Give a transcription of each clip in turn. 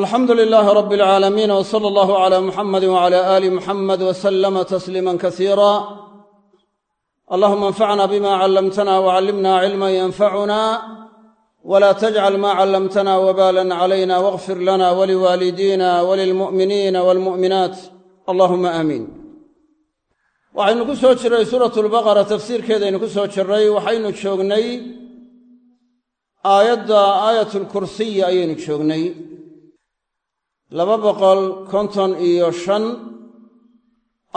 alxamdu lilaahi rabbi alcaalamiin w sala allahu cala muxamadi wcala aali muxamed wasalama tasliima kasiira allahuma anfacna bima callamtana wcallimna cilman yanfacuna wla tajcal ma callamtana wbalan calayna wاغfir lana waliwaalidiina walilmu'miniina walmu'minaat allahuma aamiin waxaynu ku soo jirray suuratu lbaqara tafsiirkeedaynu ku soo jirray waxaynu joognay aayadda aayat lkursiyi ayaynu joognay laba boqol konton iyo shan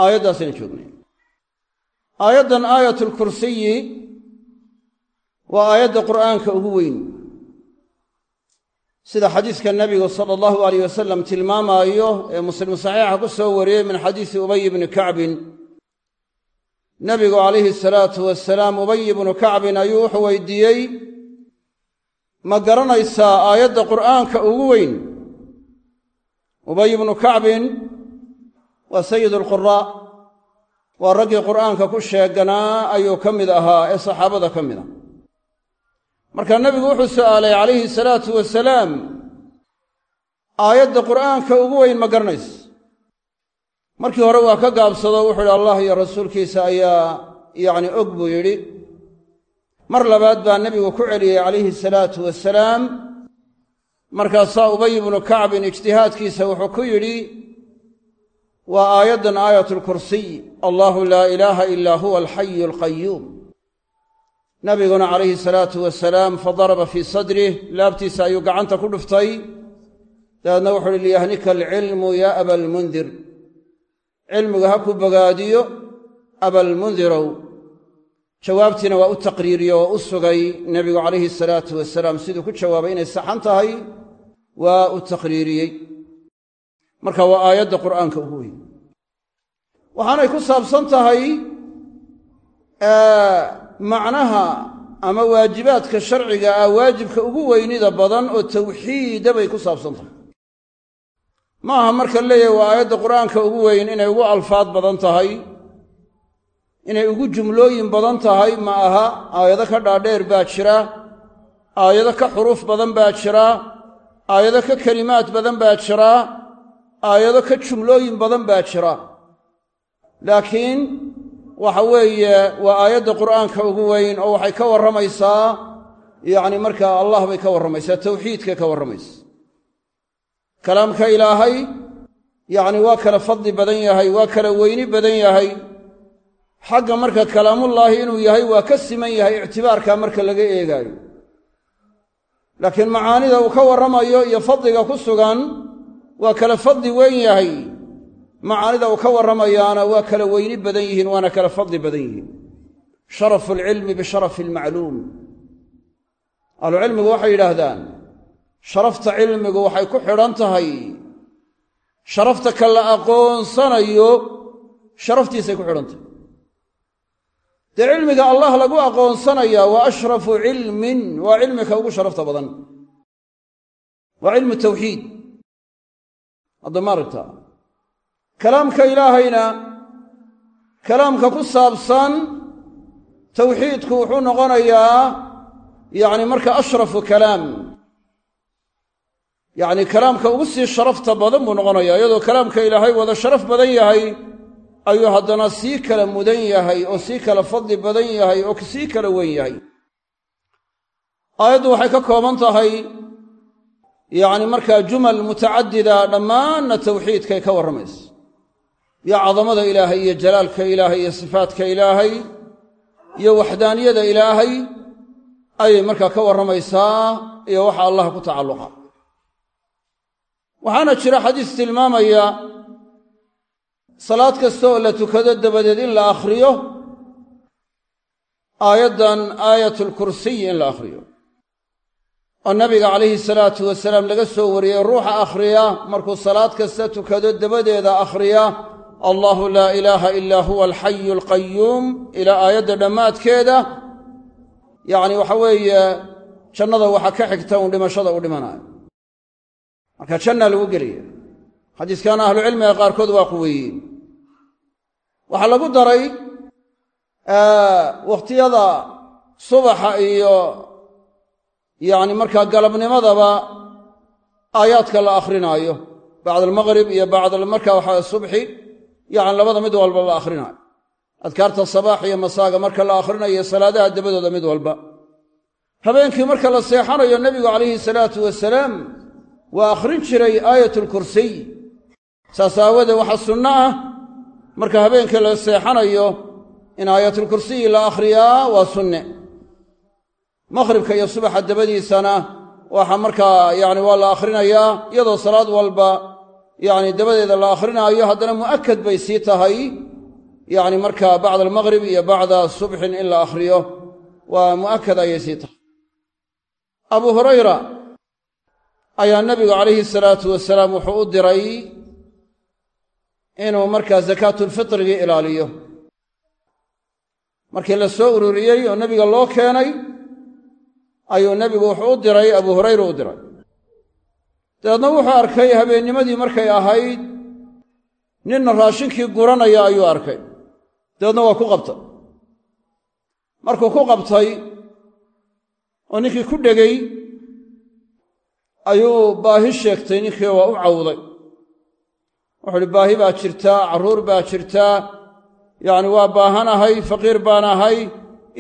aayaddaasaynu joognay. Aayaddan aayat lkursiyi waa aayadda qur'aanka ugu weyn. Sida xadiiska nebigu sala allahu alayh wasalam tilmaamaayo ee muslim saxiixa ku soo wariyey min xadiisi ubay bni kacbin. Nebigu calayhi salaatu wasalaam ubay ibnu kacbin ayuu wuxuu weydiiyey ma garanaysaa aayadda qur'aanka ugu weyn ubay ibnu kacbin waa sayid alquraa waa raggii qur'aanka ku sheeganaa ayuu ka mid ahaa ee saxaabada ka mid ah. Markaa nebigu wuxuu su'aalay calayhi salaatu wasalaam aayadda qur'aanka ugu weyn ma garanaysa markii hore waa ka gaabsado wuxuu yidhi allah iyo rasuulkiisa ayaa yacni og buu yidhi. Mar labaad baa nebigu ku celiyey calayhi salaatu wasalaam markaasaa ubay ibnu kacbin ijtihaadkiisa wuxuu ku yidhi waa aayaddan aayat lkursiy allahu laa ilaaha ilaa huwa alxayu alqayuum nabiguna calayhi salaatu wasalaam fadaraba fii sadrih laabtiisa ayuu gacanta ku dhuftay. Dabeedna wuxu uhi liyahnika alcilmu yaa abalmundir cilmigu ha ku bogaadiyo abalmundirow jawaabtiina waa u taqriiriye oo u sugay. Nebigu calayhi salaatu wasalaam siduu ku jawaabay inay saxan tahay waa u taqriiriyey. Marka waa aayadda qur'aanka ugu weyn. Waxaanay ku saabsan tahay macnaha ama waajibaadka sharciga ah waajibka ugu weynida badan oo tawxiida bay ku saabsan tahay. Ma aha marka leeyahay waa aayadda qur'aanka ugu weyn inay ugu alfaad badan tahay inay ugu jumlooyin badan tahay ma aha aayado ka dhaadheer baa jira aayado ka xuruuf badan baa jira aayado ka kelimaad badan baa jira aayado ka jumlooyin badan baa jira. Laakiin waxa weeye waa aayadda qur'aanka ugu weyn oo waxay ka warramaysaa yacni markaa allah bay ka warramaysaa tawxiidkay ka warramaysa. Kalaamka ilaahay yacni waa kala fadli badan yahay waa kala weyni badan yahay xagga marka kalaamullaahi inuu yahay waa ka siman yahay ictibaarkaa marka laga eegaayo. Laakiin macaanida uu ka warramayo iyo fadliga ku sugan waa kala fadli weyn yahay. Macaanida uu ka warramayaana waa kala weyni badan yihiin waana kala fadli badan yihiin. Sharafu alcilmi bisharafi almacluum ahlucilmigu waxay yidhaahdaan sharafta cilmigu waxay ku xidhan tahay. Sharafta ka la aqoonsanayo sharaftiisay ku xidhan tahay dee cilmiga allah lagu aqoonsanayaa waa ashrafu cilmin waa cilmika ugu sharafta badan. Waa cilmu tawxiid hadda maaragta kalaamka ilaahayna kalaamka ku saabsan tawxiidku wuxuu noqonayaa yacni marka ashrafu kalaam. Yacni kalaamka ugu sii sharafta badan buu noqonayaa iyadoo kalaamka ilaahay wada sharaf badan yahay ayuu haddana sii kala mudan yahay oo sii kala fadli badan yahay oo sii kala weyn yahay. Aayaddu waxay ka kooban tahay yacni markaa jumal mutacadida dhammaanna tawxiidkay ka warramaysa. Iyo cadamada ilaahay iyo jalaalka ilaahay iyo sifaadka ilaahay iyo waxdaaniyada ilaahay ayay markaa ka warramaysaa iyo waxa allah ku tacalluqa. Waxaana jira xadiis tilmaamaya salaad kasta oo la tukado dabadeed in la akhriyo aayaddan aayatulkursiy in la akhriyo. Oo nabiga calayhi salaatu wasalaam laga soo wariyey ruuxa akhriya markuu salaad kasta tukado dabadeeda akhriya allahu laa ilaaha ilaa huwa alxayu alqayuum ilaa aayadda dhammaadkeeda yacni waxa weeye jannada waxa ka xigta uun dhimashada u dhimanayo. Marka jannaa lagu gelaya xadiiskaana ahlucilmiga qaarkood waa quweeyeen waxaa lagu daray wakhtiyada subaxa iyo yacni markaa galabnimadaba aayaadka la akhrinaayo bacda almaqrib iyo bacda marka waxaa subxi yacni labada mid walba la akhrinayo. Adkaarta sabaax iyo masaaga marka la akhrinayo salaadaha dabadooda mid walba. Habeenkii marka la seexanayo nebigu calayhi salaatu wasalaam waa akhrin jiray aayatulkursiy saas aawadee waxaa sunno ah marka habeenkii la seexanayo in aayatulkursiyi la akhriyaa waa sunne. Maqhribka iyo subaxa dabadiisana waxa markaa yani waa la akhrinayaa iyadoo salaad walba yani dabadeeda la akhrinaayo haddana mu'akad bay sii tahay. Yani markaa bacda almaqrib iyo bacda subxin in la akhriyo waa mu'akad ayay sii tahay. Abu hurayra ayaa nebigu calayhi salaatu wasalaam wuxuu u diray inuu markaa sakaatulfitrigii ilaaliyo. Markii la soo ururiyey oo nebiga loo keenay ayuu nebigu wuxuu u diray abu hurayra u diray. Dabeedna wuxuu arkay habeennimadii markay ahayd ninna raashinkii guranaya ayuu arkay. Dabeedna waa ku qabtay. Markuu ku qabtay oo ninkii ku dhegay ayuu baahi sheegtay ninkii waa u cawday wuxuu uhi baahi baa jirtaa carruur baa jirtaa yacni waa baahanahay faqiir baan ahay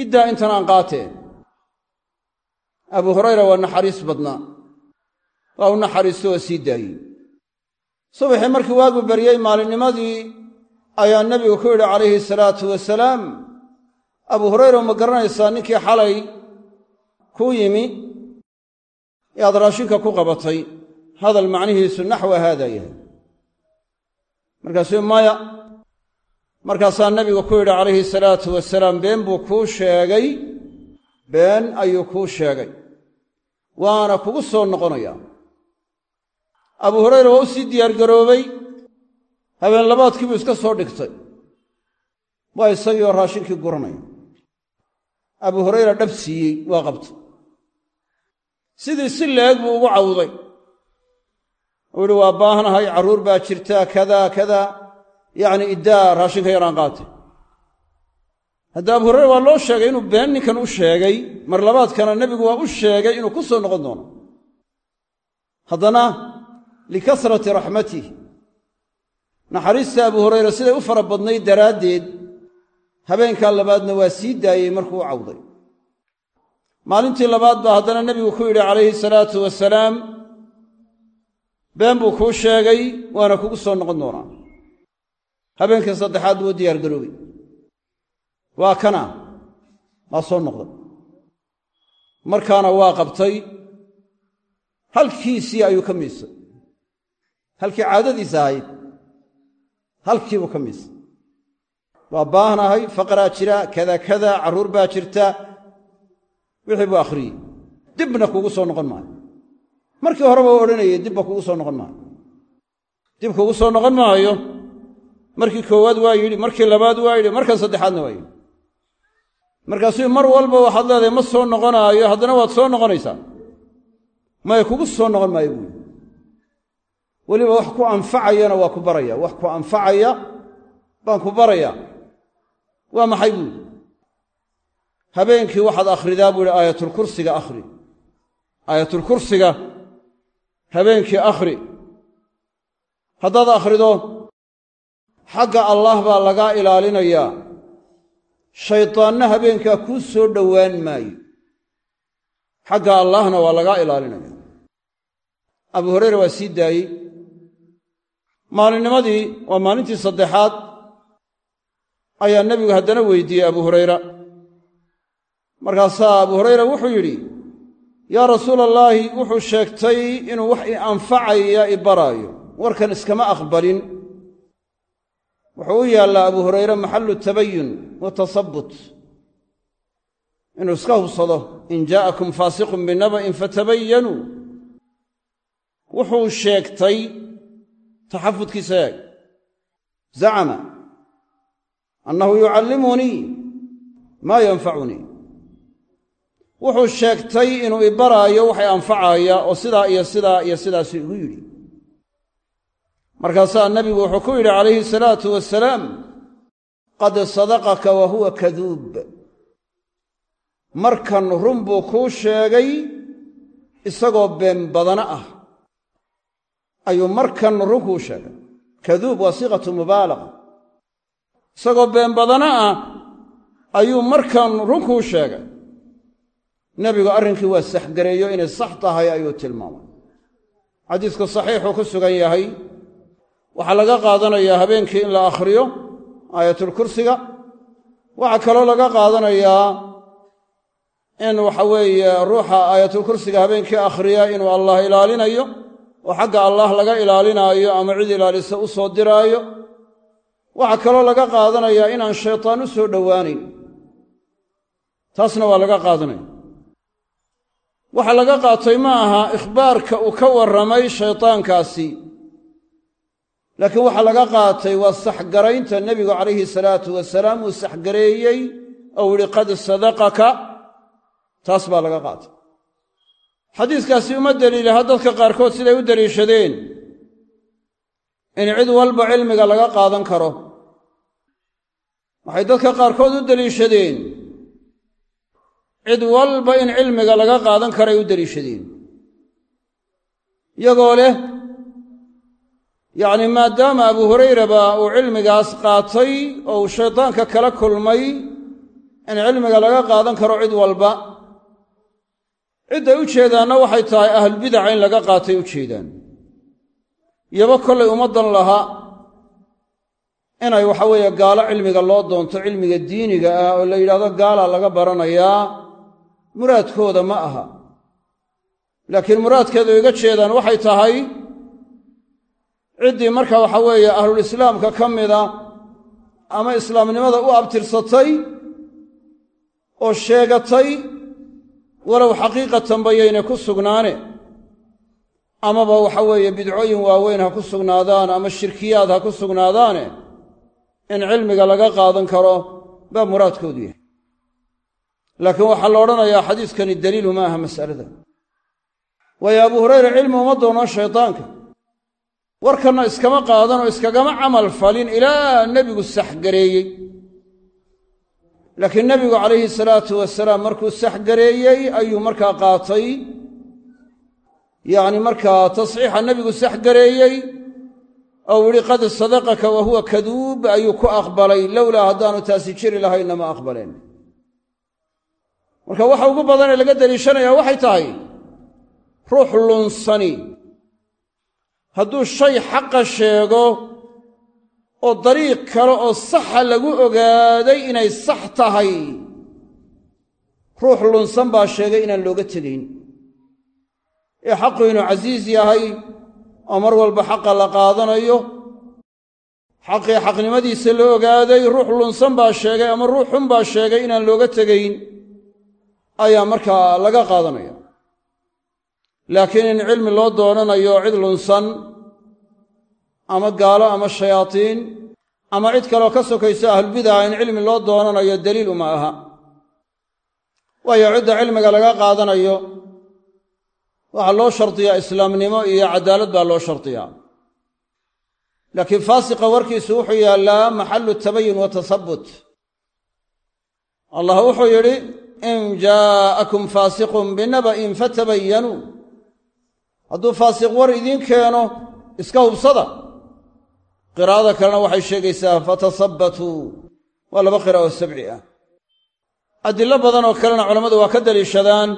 iddaa intan aan qaateen. Abu hurayra waa naxariis badnaa waa u naxariisto waa sii daayey. Subaxii markii waagu baryey maalinnimadii ayaa nebigu ku yidhi calayhi salaatu wasalaam abu hurayra ma garanaysaa ninkii xalay kuu yimi? Ee aad raashinka ku qabatay hadal macnihiisu naxwa haada yahay markaasuu maya markaasaa nebigu ku yidhi calayhi salaatu wasalaam been buu kuu sheegay been ayuu kuu sheegay. Waana kugu soo noqonayaa abu hurayra waa u sii diyaargaroobay habeen labaadkii buu iska soo dhigtay. Waa isagii oo raashinkii guranaya. Abu hurayra dhab siiyey waa qabtay. Sidii si leeg buu ugu cawday uu yihi waa baahnahay carruur baa jirtaa kadaa kadaa. Yacni iddaa raashinka yaraan qaatay. Hadda abu hurayra waa loo sheegay inuu been ninkan u sheegay mar labaadkana nebigu waa u sheegay inuu ku soo noqon doono. Haddana likasrati raxmatih naxariista abu hurayra siday u fara badnayd daraaddeed habeenkaa labaadna waa sii daayey markuu u cawday. Maalintii labaad baa haddana nebigu ku yidhi calayhi salaatu wasalaam been buu kuu sheegay waana kugu soo noqon doonaa. Habeenkii saddexaad buu u diyaargaroobay waa kana waa soo noqday markaana waa qabtay halkiisii ayuu ka miisay. Halkii caadadiisa ahayd halkiibuu ka miisay. Waa baahnahay faqraa jira kada kada carruur baa jirta wixii buu akhriyey dibna kugu soo noqon maayo markii horeba u odhanayay dibba kugu soo noqon maayo. Dib kugu soo noqon maayo. Markii koowaad waa yidhi markii labaad waa yidhi markan saddexaadna waa yidhi. Markaasuu mar walba waxaad leedahay ma soo noqonaayo haddana waad soo noqonaysaa. Maya kugu soo noqon maayo buuli weliba wax ku anfacayana waa ku baraya. Wax ku anfacaya baan ku baraya. Waa maxay buuli habeenkii waxaad akhridaa buu ihi aayatulkursiga akhri. Aayatulkursiga habeenkii akhri. Haddaad akhrido xagga allaah baa lagaa ilaalinayaa shaydaanna habeenkaa kuu soo dhowaan maayo. Xagga allaahna waa lagaa ilaalinaya. Abu hureyre waa sii daayey. Maalinnimadii waa maalintii saddexaad ayaa nebigu haddana weydiiyey abu hurayra. Markaasaa abu hurayra wuxuu yidhi yaa rasuula allaahi wuxuu sheegtay inuu wax i anfacaya i baraayo. Warkan iskama aqbalin. Wuxuu u yaallaa abu hurayre maxallu tabayun wa tasabut inuu iska hubsado in jaa'akum faasiqun binaba'in fatabayanuu wuxuu sheegtay taxafudkiisa eeg zacama annahu yucallimunii maa yanfacunii wuxuu sheegtay inuu i baraayo waxay anfacaaya oo sidaa iyo sidaa iyo sidaasi igu yidhi. Markaasaa nebigu wuxuu ku yidhi calayhi salaatu wasalaam qad sadaqaka wa huwa kaduub markan run buu kuu sheegay isagoo been badana ah. Ayuu markan run kuu sheegay. Kaduub waa siiqatu mubaalaqa. Isagoo been badana ah ayuu markan run kuu sheegay nebigu arrinkii waa saxgareeyo inay sax tahay ayuu tilmaamay. Xadiisku saxiixuu ku sugan yahay waxaa laga qaadanayaa habeenkii in la akhriyo aayatulkursiga waxaa kaloo laga qaadanayaa in waxa weeye ruuxa aayatulkursiga habeenkii akhriya inuu allah ilaalinayo oo xagga allah laga ilaalinaayo ama cid ilaalisa u soo diraayo. Waxaa kaloo laga qaadanayaa inaan shaytaan u soo dhowaanayn taasna waa laga qaadanaya waxaa laga qaatay ma aha ikhbaarka uu ka warramay shaytaankaasi. Laakiin waxaa laga qaatay waa saxgaraynta nebigu calayhi salaatu wasalaam uu saxgareeyey ou yihi qad sadaqaka. Taas baa laga qaatay. Xadiiskaasi uma deliilaha dadka qaarkood siday u deliishadeen in cid walba cilmiga laga qaadan karo. Waxay dadka qaarkood u deliishadeen cid walba in cilmiga laga qaadan karay u deliishadeen iyagoo leh yacni maadaama abu hurayraba uu cilmigaas qaatay oo uu shaydaanka kala kulmay in cilmiga laga qaadan karo cid walba cidday u jeedaanna waxay tahay ahlulbidaca in laga qaatay u jeedaan. Iyaba kollay ummaddan laha inay waxa weeye gaalo cilmiga loo doonto cilmiga diiniga ah oo la yidhahdo gaalaa laga baranayaa muraadkooda ma aha. Laakiin muraadkeedu iga jeedaan waxay tahay ciddii marka waxa weeye ahlulislaamka ka mida ama islaamnimada u abtirsatay oo sheegatay walow xaqiiqatanba yayna ku sugnaane. Amaba waxa weeye bidcooyin waaweyn ha ku sugnaadaan ama shirkiyaad ha ku sugnaadaane. In cilmiga laga qaadan karo baa muraadkoodu yahay laakiin waxaa la odhanayaa xadiiskani daliilu ma aha mas'alada. Waayo abu hurayra cilmi uma doono shaydaanka warkanna iskama qaadan oo iskagama camal falin ilaa nebigu saxgareeyey laakiin nebigu calayhi salaatu wasalaam markuu saxgareeyey ayuu markaa qaatay. Yacni markaa tasxiixa nebigu saxgareeyey ou yihi qad sadaqaka wa huwa kaduub ayuu ku aqbalay. Lowlaa haddaanu taasi jiri lahaynna ma aqbaleen marka waxa ugu badan ee laga deliishanaya waxay tahay ruux lunsani. Hadduu shay xaqa sheego oo dariiq kale oo saxa lagu ogaaday inay sax tahay ruux lunsan baa sheegay inaan looga tegayn. Ee xaqu inuu casiis yahay oo mar walba xaqa la qaadanayo xaqii xaqnimadiisa la ogaaday ruux lunsan baa sheegay ama ruux xun baa sheegay inaan looga tegayn ayaa markaa laga qaadanaya. Laakiin in cilmi loo doonanayo cid lunsan ama gaalo ama shayaatiin ama cid kaleo ka sokayso ahlulbidaca in cilmi loo doonanayo daliil uma aha. Waayo cidda cilmiga laga qaadanayo waxaa loo shardiyaa islaamnimo iyo cadaalad baa loo shardiyaa laakiin faasiqa warkiisu wuxuu yaallaa maxallu tabayun wa tasabut allah wuxuu yidhi in jaa'akum faasiqun binaba'in fatabayanuu hadduu faasiq war idiin keeno iska hubsada qiraa'ada kalena waxay sheegaysaa fatasabbatuu waa laba qira oo sabci ah adillo badan oo kalena culammadu waa ka daliishadaan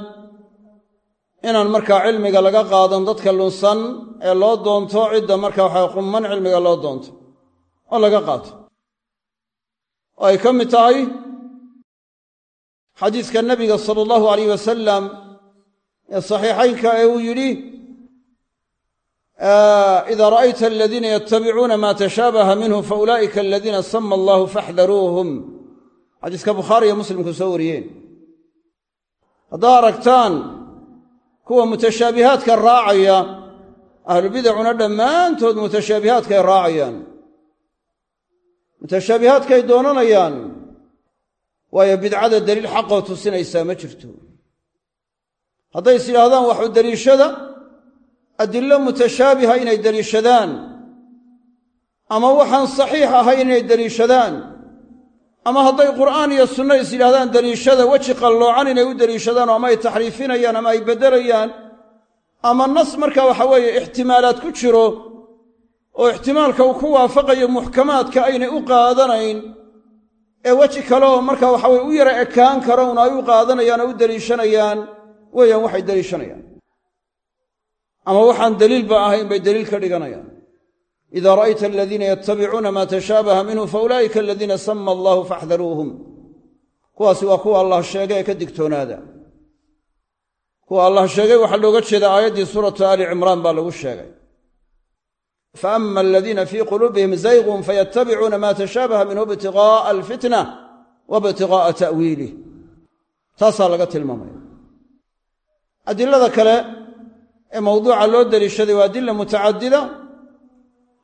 inaan markaa cilmiga laga qaadan dadka lunsan ee loo doonto cidda markaa waxaa qumman cilmiga loo doonto oo laga qaato oo ay ka mid tahay xadiiska nabiga sala allahu alayh wasalam ee saxiixaynka ee uu yidhi ida ra'ayta aladiina yatabicuuna ma tashaabaha minhu faulaa'ika aladiina sama allahu faxdaruuhum. Xadiiska bukhaariiyo muslimku soo wariyeen. Haddaa aragtaan kuwa mutashaabihaadka raacaya ahlubidacuna dhammaantood mutashaabihaadkay raacayaan. Mutashaabihaadkay doonanayaan waayo bidcada daliil xaqoo tusinaysaa ma jirto. Hadday is yidhaahdaan waxu deliishada adillo mutashaabiha inay deliishadaan ama waxaan saxiix ahayn inay deliishadaan ama hadday qur'aan iyo sunno is yidhahdaan deliishada weji qalloocan inay u deliishadaan ama ay taxriifinayaan ama ay beddelayaan ama nas marka waxa weeye ixtimaalaad ku jiro oo ixtimaalka uu ku waafaqayo muxkamaadka aynay u qaadanayn ee weji kale marka waxa weye u yara ekaan karo un ay u qaadanayaan oo u deliishanayaan weeyaan waxay deliishanayaan. Ama waxaan deliilba ahayn bay deliil ka dhiganayaan. Ida ra'ayta aladiina yatabicuuna maa tashaabaha minhu faulaa'ika aladiina sama allahu faxdaruuhum kuwaasi waa kuwa allah sheegay ee ka digtoonaada. Kuwa allah sheegay waxaa looga jeeda aayaddii suuratu aali cimraan baa lagu sheegay faama aladiina fii quluubihim zaygun fayatabicuuna maa tashaabaha minhu ibtiqaa'a alfitna wa ibtiqaa'a ta'wiilih taasaa laga tilmaamaya adilada kale ee mawduuca loo deliishaday waa adila mutacadida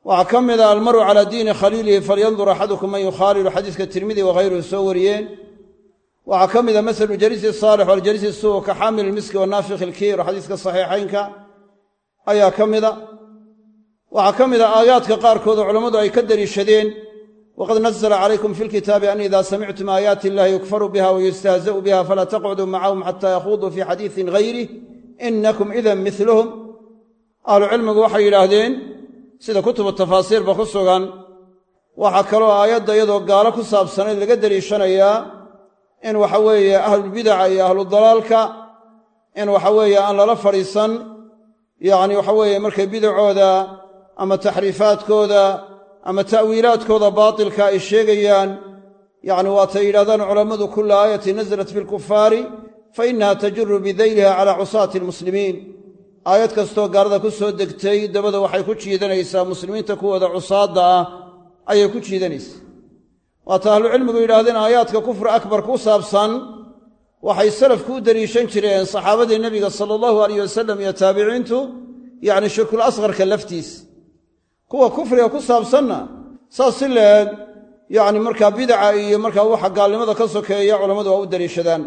waxaa ka mida almaru calaa diini khaliilihi falyandur axadukum man yukhaalilu xadiiska tirmidi waghayruhu soo wariyeen waxaa ka mida masalu jaliisi saalix waljaliisi suu ka xaamil waxaa ka mida aayaadka qaarkood oo culammadu ay ka deliishadeen waqad nazla calaykum fi lkitaabi an ida samictum aayaati illahi yukfaru biha wayustahza'u biha falaa taqcuduu macahum xata yakhuduu fii xadiisin gayrih inakum idan miluhum ahlucilmigu waxay yidhaahdeen sida kutubu tafaasiirba ku sugan waxaa kaloo aayadda iyadoo gaalo ku saabsanayd laga deliishanayaa in waxa weeye ahlulbidaca iyo ahludalaalka in waxa weeye aan lala fadhiisan yacni waxa weeye markay bidacooda ama taxriifaadkooda ama ta'wiilaadkooda baatilka ay sheegayaan yacni waatay yidhahdaan culammadu kulla aayatin nasalat fi lkufaari fa innaha tajuru bidayliha calaa cusaati almuslimiin aayad kastoo gaalada ku soo degtay dabada waxay ku jiidanaysaa muslimiinta kuwooda cusaadda ah ayay ku jiidanaysaa. Waata ahlucilmigu yidhaahdeen aayaadka kufri akbar ku saabsan waxay salafku u deliishan jireen saxaabadii nebiga sala allahu alayh wasalam iyo taabiciintu yacni shirkul asqarka laftiis kuwa kufriga ku saabsanna saas si leeg yacni markaa bidaca iyo markaa waxa gaalnimada ka sokeeya culammadu waa u deliishadaan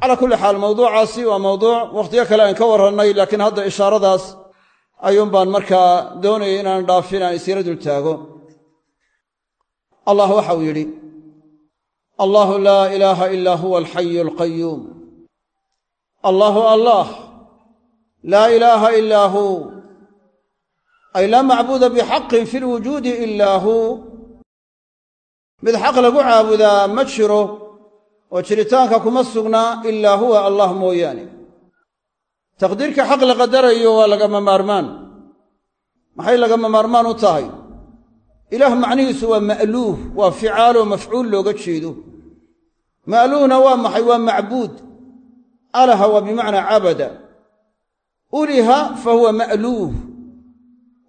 calaa kulli xaal mawduucaasi waa mawduuc wakhtiyo kale aan ka warrannay laakiin hadda ishaaradaas ayuun baan markaa doonayay inaan dhaafin aan isyara dul taago. Allah waxa uu yidhi allahu laa ilaaha ilaa huwa alxayu alqayuum allaahu allah laa ilaaha ilaa huu ay laa macbuuda bixaqin fi lwujuudi ilaa huu mid xaq lagu caabudaa ma jiro oo jiritaanka kuma sugnaa ilaa huwa allah mooyaane. Taqdiirka xaq la qadarayo waa lagama maarmaan. Maxay lagama maarmaan u tahay? Ilaah macnihiisu waa ma'luuh waa ficaaloo mafcuul looga jeedo. Ma'luuhna waa maxay? Waa macbuud. Alaha waa bimacnaa cabada. Uliha fa huwa ma'luuh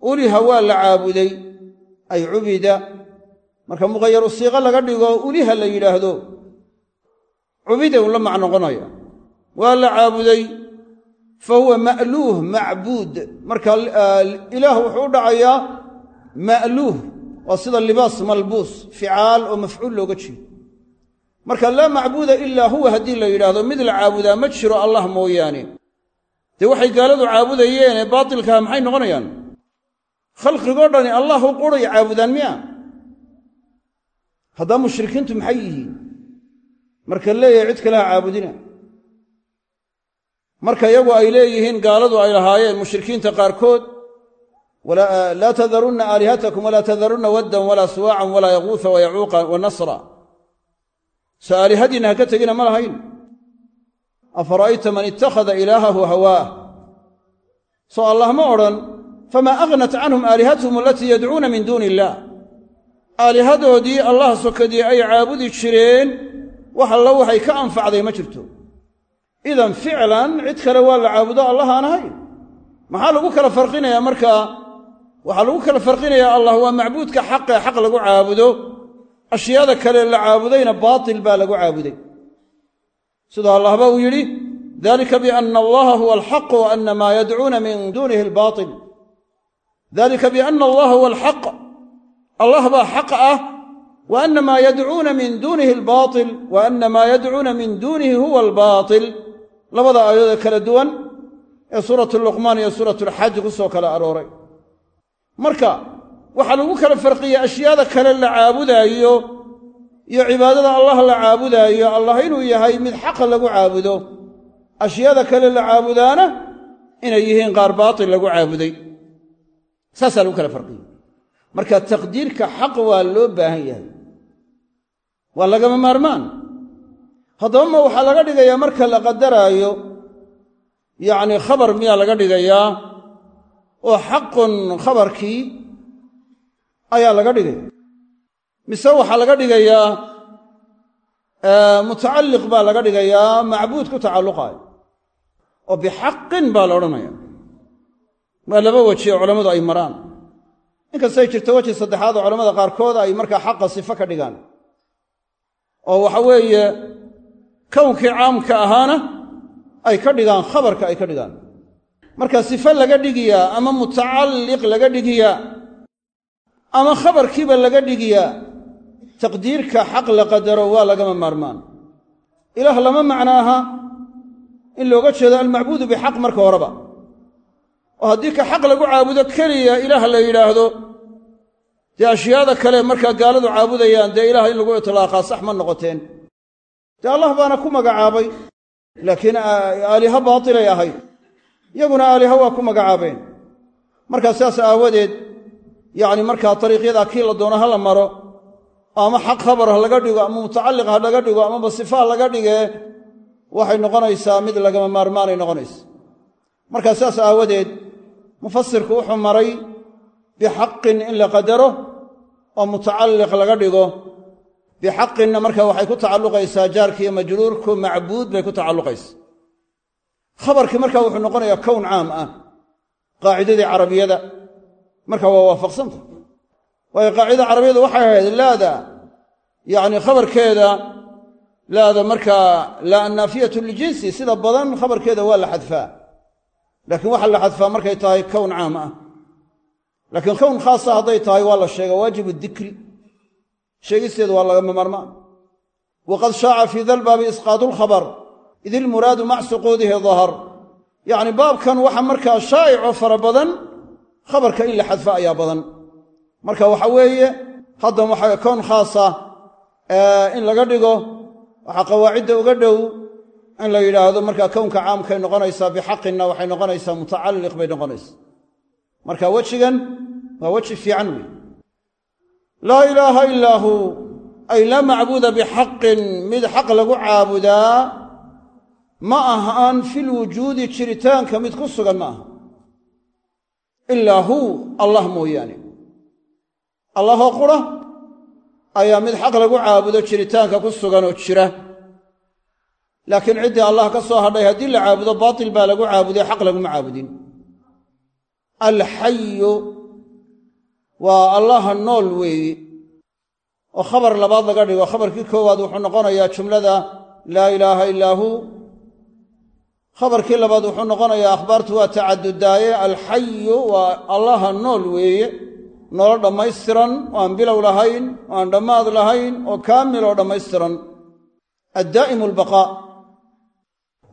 uliha waa la caabuday ay cubida marka muqayaru siiqo laga dhigo uliha la yidhaahdo cubida un la mac noqonaya. Waa la caabuday fa huwa ma'luuh macbuud. Marka ilaah wuxuu u dhacayaa ma'luuh waa sida libaas malbuus ficaal oo mafcuul looga jeedo marka laa macbuuda ilaa huwa haddii la yidhaahdo mid la caabudaa ma jiro allah mooyaane. Dee waxay gaaladu caabudayeene baatilkaha maxay noqonayaan khalqigoo dhani allah u quray caabudaan miya? Haddaa mushrikiintu maxay yihiin? Marka leeyahay cid kale ha caabudina. Marka iyagu ay leeyihiin gaaladu ay lahaayeen mushrikiinta qaarkood laa tadarunna aalihatakum walaa tadarunna waddan walaa suwaacan walaa yaquuha wa yacuuqa wa nasra. So aalihadiinna ha ka tegina ma lahayn. Afara'ayta man ittakhada ilaahahu hawaah? Soo allah ma odhan famaa aghnat canhum aalihatuhum alatii yadcuuna min duuni illaah aalihadoodii allah sokadii ay caabudi jireen wax alla waxay ka anfacday ma jirto idan ficlan cid kale waa la caabudo allah aan ahayn maxaa lagu kala farqinayaa markaa waxaa lagu kala farqinayaa allah waa macbuudka xaqee xaq lagu caabudo ashyaada kale la caabudayna baatil baa lagu caabuday sidoo allahba uu yidhi dalika biana allaha huwa alxaq wa yadcuuna min duunihi albaatil dalika biana allaha huwa alxaq allah baa xaq ah wa ana maa yadcuuna min duunihi albaatil wa ana maa yadcuuna min duunihi huwa albaatil labada aayadood kala duwan ee suuratu luqmaan iyo suuratulxaj ku soo kala arooray marka waxaa lagu kala farqiyey ashyaada kale la caabudaayo iyo cibaadada allah la caabudaayo allah inuu yahay mid xaqa lagu caabudo ashyaada kale la caabudaana inay yihiin qaar baatil lagu caabuday saasaa lagu kala farqiyey marka taqdiirka xaq waa loo baahan yahay. Waa lagama maarmaan. Haddaba waxaa laga dhigayaa marka la qadaraayo yacni khabar miyaa laga dhigayaa oo xaqun khabarkii ayaa laga dhigaya mise waxaa laga dhigayaa mutacalliq baa laga dhigayaa macbuud ku tacalluqaayo. Oo bixaqin baa la odhanaya waa laba weji oo culammadu ay maraan. Inkastay jirto weji saddexaad oo culamada qaarkood ay markaa xaqa sifo ka dhigaan. Oo waxa weeye kownkii caamka ahaana ay ka dhigaan khabarka ay ka dhigaan. Marka sifo laga dhigiyaa ama mutacalliq laga dhigiyaa ama khabarkiiba laga dhigiyaa taqdiirka xaq la qadaro waa lagama maarmaan. Ilaah lama macnaaha in looga jeedo almacbuudu bixaq marka horeba oo haddii ka xaq lagu caabudo keliya ilaah la yidhaahdo dee ashyaada kale markaa gaaladu caabudayaan dee ilaah in lagu itlaaqaa sax ma noqoteen. Dee allah baana ku magacaabay laakiin aaliha baatilay ahayd yaguna aaliha waa ku magacaabeen. Markaa sidaas aawadeed yacni markaa dariiqyadaa kii la doono ha la maro ama xaq khabar ha laga dhigo ama mutacalliq ha laga dhigo amaba sifa ha laga dhigee waxay noqonaysaa mid lagama maarmaanay noqonaysa. Markaa sidaas aawadeed mufasirku wuxuu maray bixaqin in la qadaro oo mutacalliq laga dhigo. Bixaqinna marka waxay ku tacalluqaysaa jaarkiiyo majruurku macbuud bay ku tacalluqaysa khabarkii marka wuxuu noqonayaa kown caam ah qaacidadii carabiyada marka waa waafaqsanta. Waayo qaacidada carabiyadu waxay ahayd laada yacni khabarkeeda laada markaa laa annaafiyatu liljinsi sida badan khabarkeeda waa la xadfaa laakiin waxaa la xadfaa markay tahay kown caam ah. Laakiin kown khaasa hadday tahay waa la sheega waajibu dikri. Sheegisteedu waa lagama maarmaan. Waqad shaaca fii dalbaabi isqaadu lkhabar id ilmuraadu mac suquudihi dahar yacni baabkan waxa markaa shaa'ico fara badan khabarka in la xadfa ayaa badan. Marka waxa weeye haddan waxa kown khaasa in laga dhigo waxaa qawaacidda uga dhow in la yidhaahdo markaa kownka caamkay noqonaysaa bixaqinna waxay noqonaysaa mutacalliq bay noqonaysaa. Marka wejigan waa weji fiican wey laa ilaaha ilaa hu ay laa macbuuda bixaqin mid xaq lagu caabudaa ma ahaan filwujuudi jiritaanka mid ku sugan ma aha. Ilaa hu allah mooyaane. Allahoo qura ayaa mid xaq lagu caabudo jiritaanka ku sugan oo jira laakiin ciddii allah ka soo hadhay haddii la caabudo baatil baa lagu caabuday xaq laguma caabudin. Alxayu waa allaha nool weeye oo khabar labaad laga dhigo. Khabarkii koowaad wuxuu noqonayaa jumlada laa ilaaha ilaa hu. Khabarkii labaad wuxuu noqonayaa akhbaartu waa tacadudaaye. Alxayu waa allaha nool weeye noolo dhammaystiran oo aan bilow lahayn oo aan dhammaad lahayn oo kaamil oo dhammaystiran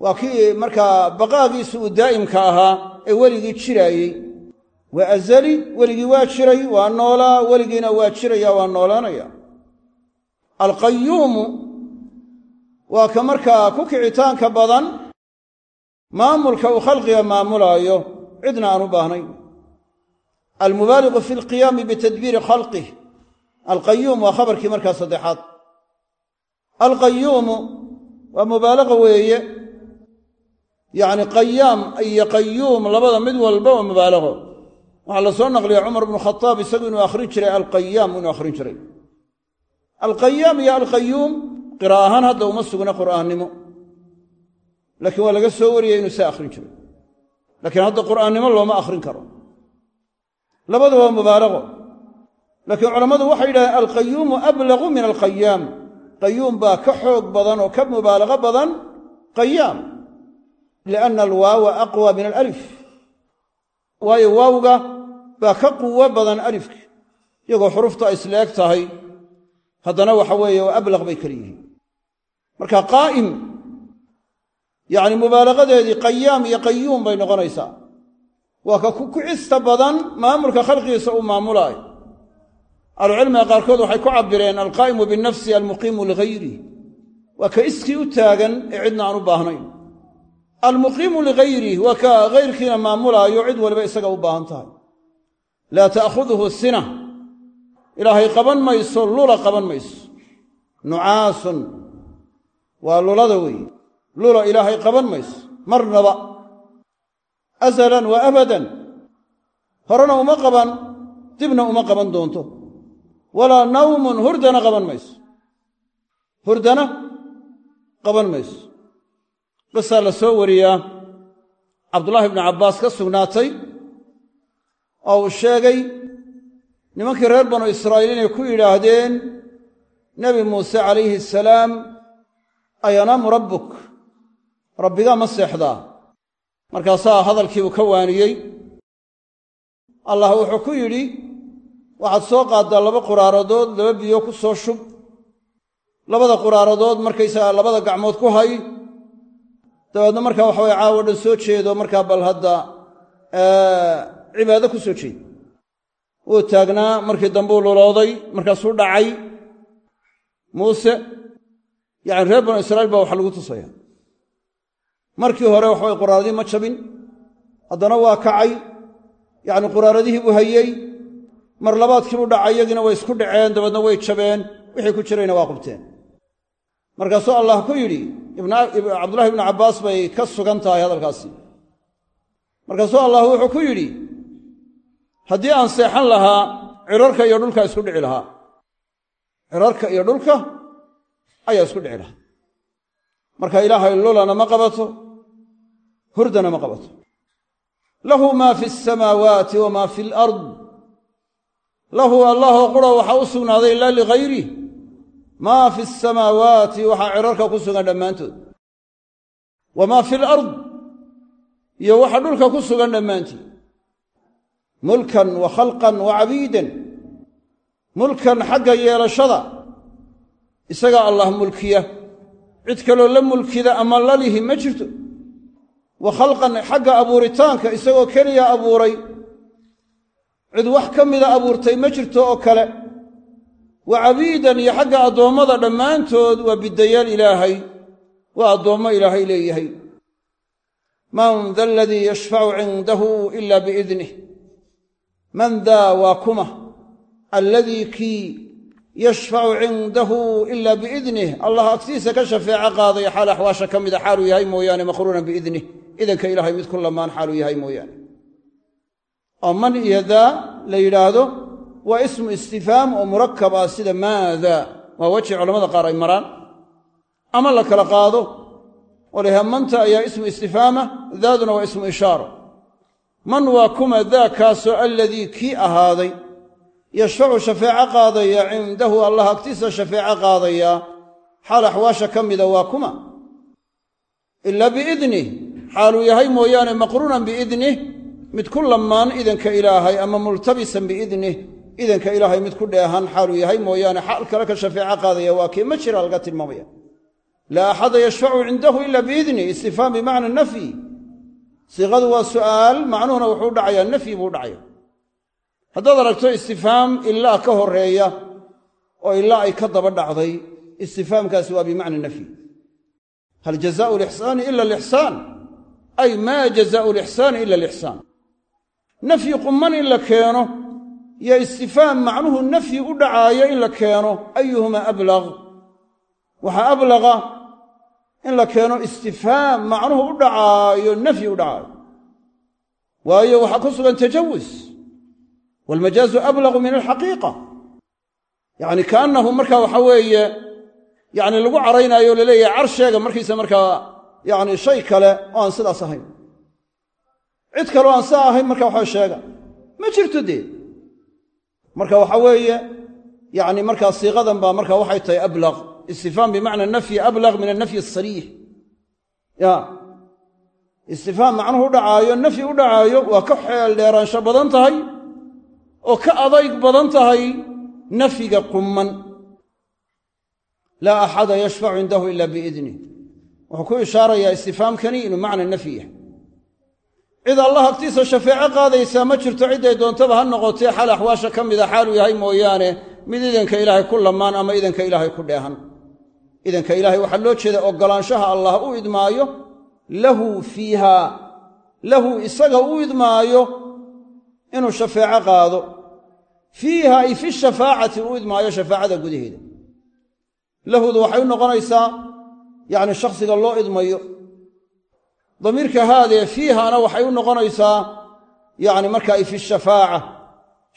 waa kii markaa baqaagiisu uu daa'imka ahaa ee weligii jiraayey waa azali weligii waa jiray waa noolaa weligiina waa jiraya waa noolaanaya. Alqayuumu waa ka markaa ku kicitaanka badan maamulka uu khalqiga maamulaayo cidna aan u baahnayn. Almubaaliqu fi alqiyaami bitadbiiri khalqih. Alqayuum waa khabarkii markaa saddexaad. Alqayuumu waa mubaalaqa weeye yacni qayaam iyo qayuum labada mid walba waa mubaalaqo waxaa la soo naqliya cumar bnu khataab isagu inuu akhrin jiray alqayaam inuu akhrin jiray. Alqayaam iyo alqayuum qira ahaan hadda uma sugna qur'aannimo. Laakiin waa laga soo wariyey inuu saa akhrin jiray. Laakiin hadda qur'aannimo looma akhrin karo. Labada waa mubaalaqo laakiin culammadu waxay yidhahdeen alqayuumu ablaqu min alqayaam qayuum baa ka xoog badan oo ka mubaalaqo badan qayaam lianna alwaawa aqwa min alalif waayo waawga baa ka quwo badan alifka iyagoo xurufta ay isleeg tahay haddana waxa weeye waa ablaq bay kala yihiin marka qaa'im yacni mubaalaqadeedii qayaam iyo qayuum bay noqonaysaa waa ka ku kicista badan maamulka khalqigiisa uu maamulaayo ahlucilmiga qaarkood waxay ku cabbireen alqaa'imu binafsi almuqiimu ligayri waa ka iskii u taagan ee cidna aan u baahnayn almuqiimu ligayrih waa ka hayrkiina maamulaayo cid waliba isaga u baahan tahay. Laa ta'khuduhu sina ilaahay qaban mayso lula qaban mayso. Nucaasun waa lulada weeye lula ilaahay qaban mayso. Marnaba. Asalan wa abadan. Horena uma qaban dibna uma qaban doonto. Walaa nawmun hurdana qaban mayso. Hurdana qaban mayso qisaa la soo wariyaa cabdullaahi ibnu cabbaas ka sugnaatay oo uu sheegay nimankii reer banu israa'iil inay ku yidhaahdeen nebi muuse calayhi asalaam ayanaamu rabbuk? Rabbigaa ma seexdaa. Markaasaa hadalkiibuu ka waaniyey. Allah wuxuu ku yidhi waxaad soo qaaddaa laba quraaradood laba biyo ku soo shub. Labada quraaradood markaysagaa labada gacmood ku hay dabeedna markaa waxa weye caawo dhan soo jeedo markaa bal hadda cibaado ku soo jeed. Wuu taagnaa markii dambuu lulooday markaasuu dhacay. Muuse yacni reer banu israa'iil baa waxa lagu tusaya. Markii hore waxaway quraaradii ma jabin haddana waa kacay. Yacni quraaradihii buu hayey mar labaadkiibuu dhacay yagiina way isku dhaceen dabeedna way jabeen wixii ku jirayna waa qubteen. Markaasuu allah ku yidhi cabdullahi ibnu cabbaas bay ka sugan tahay hadalkaasi. Markaasuu allah wuxuu ku yidhi haddii aan seexan lahaa cirarka iyo dhulka isku dhici lahaa. Cirarka iyo dhulka ayaa isku dhici lahaa. Marka ilaahay lulana ma qabato hurdana ma qabato. Lahu maa fi asamaawaati wamaa fi alard lahu allahoo qura waxaa u sugnaaday laa ligayrih maa fi asamaawaati waxaa cirarka ku sugan dhammaantood. Wamaa fi alard iyo waxa dhulka ku sugan dhammaantii mulkan wa khalqan wa cabiidan mulkan xagga yeelashada isagaa allah mulkiya. Cid kaloo la mulkida ama lalihi ma jirto. Wa khalqan xagga abuuritaanka isagoo keliya abuuray. Cid wax ka mida abuurtay ma jirto oo kale wa cabiidan iyo xagga addoommada dhammaantood waa biddayaal ilaahay waa addoommo ilaahay leeyahay. Man da aladii yashfacu cindahu ila biidnih man daa waa kuma. Alladii kii yashfacu cindahu ila biidnih allah agtiisa ka shafeeco qaadaya xaal axwaasha ka mida xaaluu yahay mooyaane maqruunan biidnih idanka ilaahay mid ku lamaan xaaluu yahay mooyaane. Oo man iyo daa la yidhaahdo waa ismu istifaam oo murakab ah sida maada. Waa weji culamada qaar ay maraan. Ama la kala qaado layaha manta ayaa ismu istifaama daaduna waa ismu ishaaro. Man waa kuma daakaasoo alladii kii ahaaday. Yashfacu shafeeco qaadaya cindahu allah agtiisa shafeeco qaadaya. Xaal axwaasha ka mida waa kuma. Ilaa biidnih xaaluu yahay mooyaane maqruunan biidnih mid ku lamaan idanka ilaahay ama multabisan biidnih idanka ilaahay mid ku dheehan xaaluu yahay mooyaane xaal kale ka shafeeco qaadaya waa kii ma jira laga tilmaamaya. Laa axada yashfacu cindahu ila biidnih istifhaam bimacna nafyi. Siiqadu waa su'aal macnuhuna wuxuu dhacayaa nafyi buu dhacaya haddaad aragto istifhaam ilaa ka horreeya oo ilaa ay ka daba dhacday istifhaamkaasi waa bimacna nafyi. Hal jazaau lixsaani ila alixsaan ay maa jazaau lixsaani ila alixsaan nafyi qumman in la keeno iyo istifhaam macnuhu nafyi u dhacaayo in la keeno ayuhumaa ablaq waxaa ablaqa in la keeno istifhaam macnuhu u dhacaayo nafyi u dhacaayo. Waayo waxaa ku sugan tajawus walmajaazu ablaqu min alxaqiiqa. Yacni kaannahu marka waxa weeye yacni lagu caraynaayo o la leeyahay carsheega markiisa markaa yacni shay kale oo aan sidaas ahayn. Cid kale oo aan saa ahayn marka waxa sheega. Ma jirto dee marka waxa weeye yacni markaa siiqadan baa marka waxay tahay ablaq istifhaam bimacna nafyi ablaq min annafyi asariix ya. Istifhaam macnuhu u dhacaayo nafyi u dhacaayo waa ka xeel dheeraansho badan tahay oo ka adayg badan tahay nafyiga qumman. Laa axada yashfacu cindahu ila biidnih wuxuu ku ishaarayaa istifhaamkani inuu macna nafyi yahay cid allah agtiisa shafeeco qaadaysaa ma jirto cidday doontaba ha noqotee xal axwaasha ka mida xaaluu yahay mooyaane mid idanka ilaahay ku lamaan ama idanka ilaahay ku dheehan. Idanka ilaahay waxaa loo jeeda oggolaanshaha allah u idmaayo lahu fiiha lahu isaga u idmaayo inuu shafeeco qaado. Fiiha ay fi shafaacati u idmaayo shafaacada gudaheeda. Lahudu waxay u noqonaysaa yacni shakhsiga loo idmayo damiirka haadee fiihana waxay u noqonaysaa yacni marka ay fi shafaaca.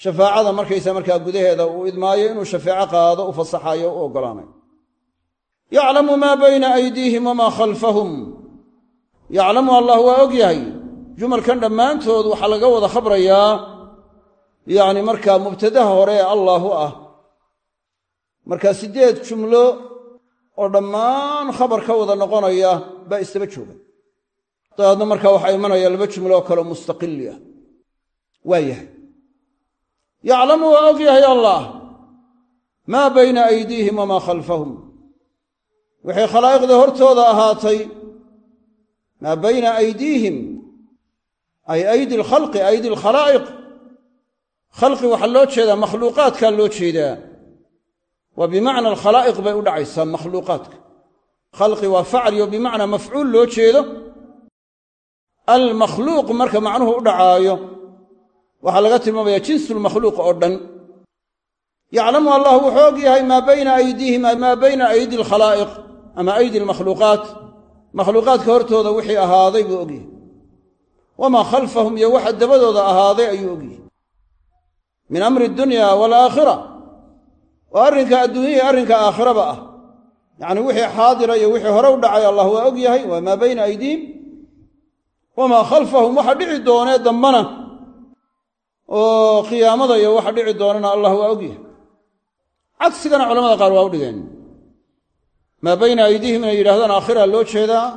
Shafaacada markaysa markaa gudaheeda uu idmaayo inuu shafeeco qaado u fasaxayo u oggolaanayo. Yaclamu maa bayna aydiihim wamaa khalfahum. Yaclamu allah waa og yahay jumalkan dhammaantood waxaa laga wada khabrayaa yacni markaa mubtadaha hore ee allaahu ah. Markaa siddeed jumlo oo dhammaan khabar ka wada noqonaya baa istaba jooga dabeedna markaa waxaa imanaya laba jumlo oo kaleo mustaqili ah waa yahay. Yaclamu waa og yahay allah. Maa bayna aydiihim wamaa khalfahum. Waxay khalaa'iqda hortooda ahaatay. Maa bayna aydiihim. Ay aydi alkhalqi aydi alkhalaa'iq khalqi waxaa loo jeedaa makhluuqaadkaa loo jeedaa. Waa bimacna alkhalaa'iq bay u dhacaysaa makhluuqaadka. Khalqi waa facliyo bimacnaa mafcuul loo jeedo almakhluuq marka macnuhu u dhacaayo waxaa laga tilmaamaya jinsulmakhluuq oo dhan. Yaclamu allah wuxuu og yahay maa bayna aydiihim maa bayna aydi alkhalaa'iq ama aydi almakhluuqaat makhluuqaadka hortooda wixii ahaaday buu ogyahay wamaa khalfahum iyo waxa dabadooda ahaaday ayuu ogyahay min amri dunya waalaakhira oo arrinka adduunya iyo arrinka aakhiraba ah. Yacnii wixii xaadira iyo wixii hore u dhacay allah waa og yahay waa maa bayna aydiihim wamaa khalfahum waxa dhici doonee dambana oo qiyaamada iyo waxa dhici doonana allah waa ogyahay. Cagsigana culamada qaar waa u dhigeen. Maa bayna aydiihim inay yidhahdaan aakhira loo jeedaa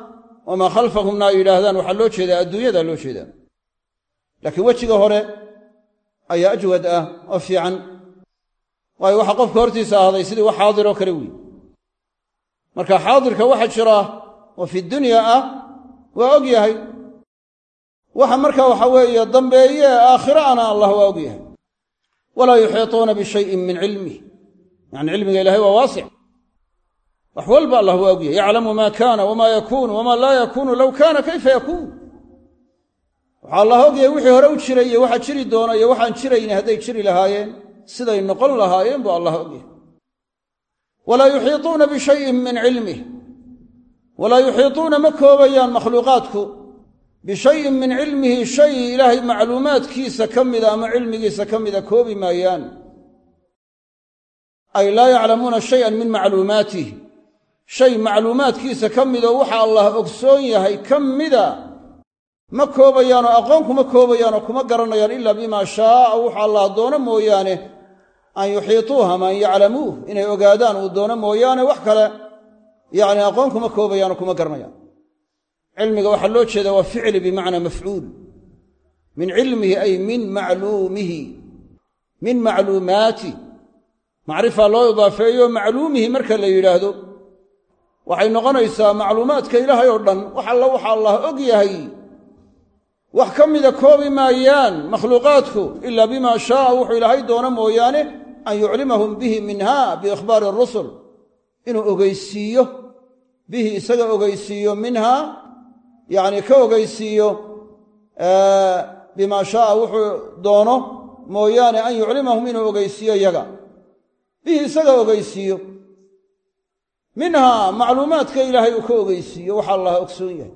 wamaa khalfahumna ay yidhaahdaan waxaa loo jeedaa adduunyada loo jeedaa. Laakiin wejiga hore ayaa ajwad ah oo fiican. Waayo waxa qofka hortiisa ahaaday sidii wax xaadiroo kale weyi marka xaadirka waxa jira oo fi dunya ah waa og yahay waxa marka waxa weeye dambeeye aakhiro ana allah waa og yahay walaa yuxiituuna bishayin min cilmih yani cilmiga ilahay waa waasic wax walba allah waa og yahay. Yaclamu maa kaana wamaa yakuunu wamaa laa yakuunu low kaana kayfa yakuun waxaa allah og yahay wixii hore u jiray iyo waxa jiri doona iyo waxaan jirayni hadday jiri lahaayeen siday noqon lahaayeen buu allah og yahay. Walaa yuxiituuna bishayin min cilmih walaa yuxiituuna ma koobayaan bishayin min cilmihi shay ilaahay macluumaadkiisa ka mida ama cilmigiisa ka mida koobi maayaan. Ay laa yaclamuuna shayan min macluumaatih shay macluumaadkiisa ka midoo waxa allah ogsoon yahay ka mida ma koobayaanoo aqoon kuma koobayaanoo kuma garanayaan ilaa bimaa shaaa wuxu allah doono mooyaane an yuxiituuh ama an yaclamuuh. Inay ogaadaan uu doono mooyaane wax kale yacni aqoon kuma kuma garanayaan cilmiga waxaa loo jeedaa waa ficli bimacnaa mafcuul. Min cilmihi ay min macluumihi. Min macluumaati. Macrifaa loo idaafeeyo macluumihi marka la yidhaahdo. Waxay noqonaysaa macluumaadka ilaahay oo dhan wax alla waxa allah og yahay. Wax ka mida koobi maayaan makhluuqaadku ilaa bimaa shaaa wuxuu ilaahay doono mooyaane an yuclimahum bihi minha biikhbaari rusul. Inuu ogeysiiyo bihi isaga ogeysiiyo minha yacni ka ogeysiiyo bimaa shaaa wuxuu doono mooyaane an yuclimahum inuu ogeysiiyo yaga bihi isaga ogeysiiyo minhaa macluumaadka ilaahay uu ka ogeysiiyo waxa allah ogsoon yahay.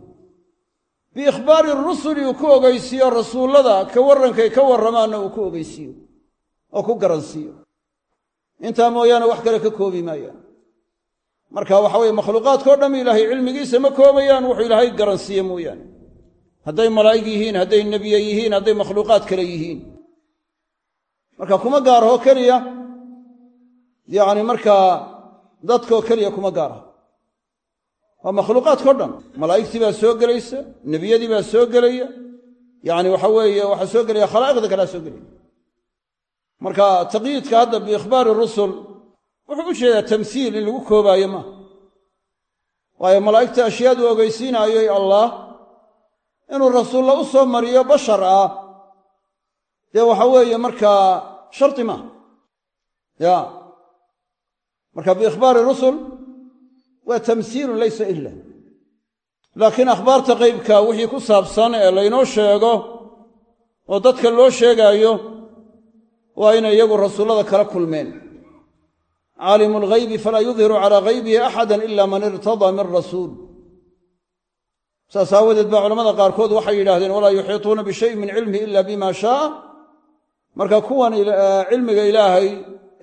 Biikhbaari rusuli uu ku ogeysiiyo rasuullada ka warrankay ka warramaanna uu ku ogeysiiyo oo ku garansiiyo. Intaa mooyaane wax kale ka koobi maayaan marka waxa weye makhluuqaadkao dham ilaahay cilmigiisa ma koobayaan wuxuu ilaahay garansiiye mooyaane. Hadday malaa'ig yihiin hadday nebiye yihiin hadday makhluuqaad kale yihiin. Marka kuma gaaraho keliya yacni markaa dadkoo keliya kuma gaaraho waa makhluuqaadkao dhan. Malaa'igtii baa soo gelaysa nebiyadii baa soo gelaya yacni waxa weeye waxaa soo gelaya khalaa'iqda kalea soo gelaya. Marka taqyiidka hadda biikhbaari rusul wuxuu u jeedaa tamhiil in lagu koobaayo maaha waayo malaa'igta ashyaadu ogeysiinaayay allah inuu rasuulla u soo mariyo bashar ah. Dee waxa weeye markaa shardi maaha ya. Marka biikhbaari rusul waa tamhiilun laysa ila laakiin akhbaarta qeybka wixii ku saabsan ee laynoo sheego oo dadka loo sheegaayo waa inay iyagu rasuullada kala kulmeen caalimu lghaybi falaa yudhiru calaa haybihi axada ila man irtadaa min rasuul. Saas aawadeed baa culamada qaarkood waxay yidhaahdeen walaa yuxiituuna bishayin min cilmihi ila bima shaaa marka kuwan cilmiga ilaahay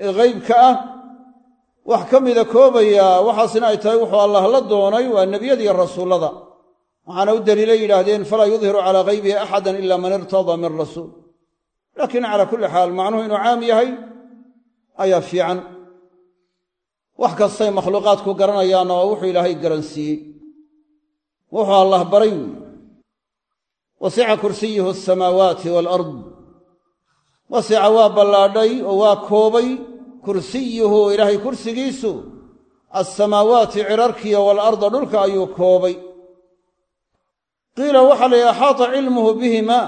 ee haybka ah wax ka mida koobaya waxaasina ay tahay wuxuu allah la doonay waa nebiyadiiyo rasuullada. Waxaana u daliilay yidhaahdeen falaa yudhiru calaa haybihi axada ila man irtadaa min rasuul. Laakiin calaa kulli xaal macnuhu inuu caam yahay ayaa fiican wax kastay makhluuqaadku garanayaanna waa wuxuu ilaahay garansiiyey. Wuxuu allah baray wy wasica kursiyuhu asamaawaati waalard wasica waa ballaadhay oo waa koobay kursiyuhu ilaahay kursigiisu alsamaawaati cirarkiya waalarda dhulka ayuu koobay. Qiila waxaa la yidhi axaata cilmuhu bihima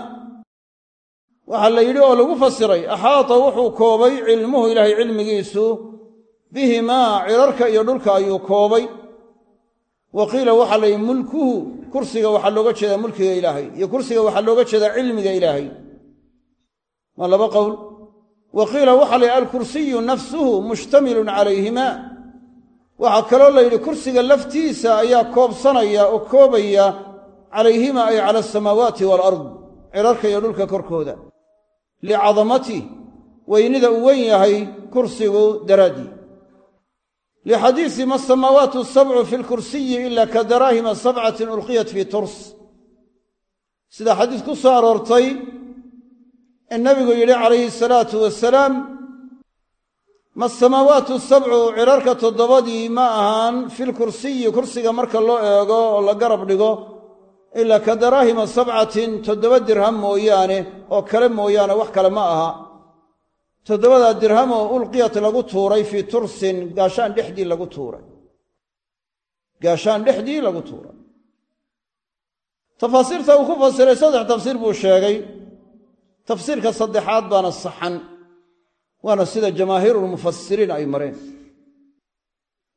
waxaa la yidhi oo lagu fasiray axaata wuxuu koobay cilmuhu ilaahay cilmigiisu bihimaa cirarka iyo dhulka ayuu koobay. Wa qiila waxaa la yidhi mulkuhu kursiga waxaa looga jeedaa mulkiga ilaahay iyo kursiga waxaa looga jeedaa cilmiga ilaahay. Waa laba qowl. Wa qiila waxaa la yidhi alkursiyu nafsuhu mushtamilun calayhima. Waxaa kaloo la yidhi kursiga laftiisa ayaa koobsanaya oo koobaya calayhima ay cala asamaawaati waalard cirarka iyo dhulka korkooda. Licadamatih weynida uu wen yahay kursigu daraaddii lixadiisi ma asamaawaatu sabcu fi lkursiyi ila ka daraahima sabcatin ulqiyat fii turs sida xadiis ku soo aroortay in nabigu yidhi calayhi salaatu wasalaam ma asamaawaatu sabcu cirarka toddobadii ma ahaan filkursiyi kursiga marka loo eego oo la garab dhigo ilaa ka daraahima sabcatin toddoba dirham mooyaane oo kale mooyaane wax kale ma aha toddobadaa dirham oo ulqiyat lagu tuuray fii tursin gaashaan dhexdii lagu tuuray. Gaashaan dhexdii lagu tuuray. Tafaasiirta uu ku fasiray saddex tafsiir buu sheegay. Tafsiirka saddexaad baana saxan waana sida jamaahiirulmufasiriin ay mareen.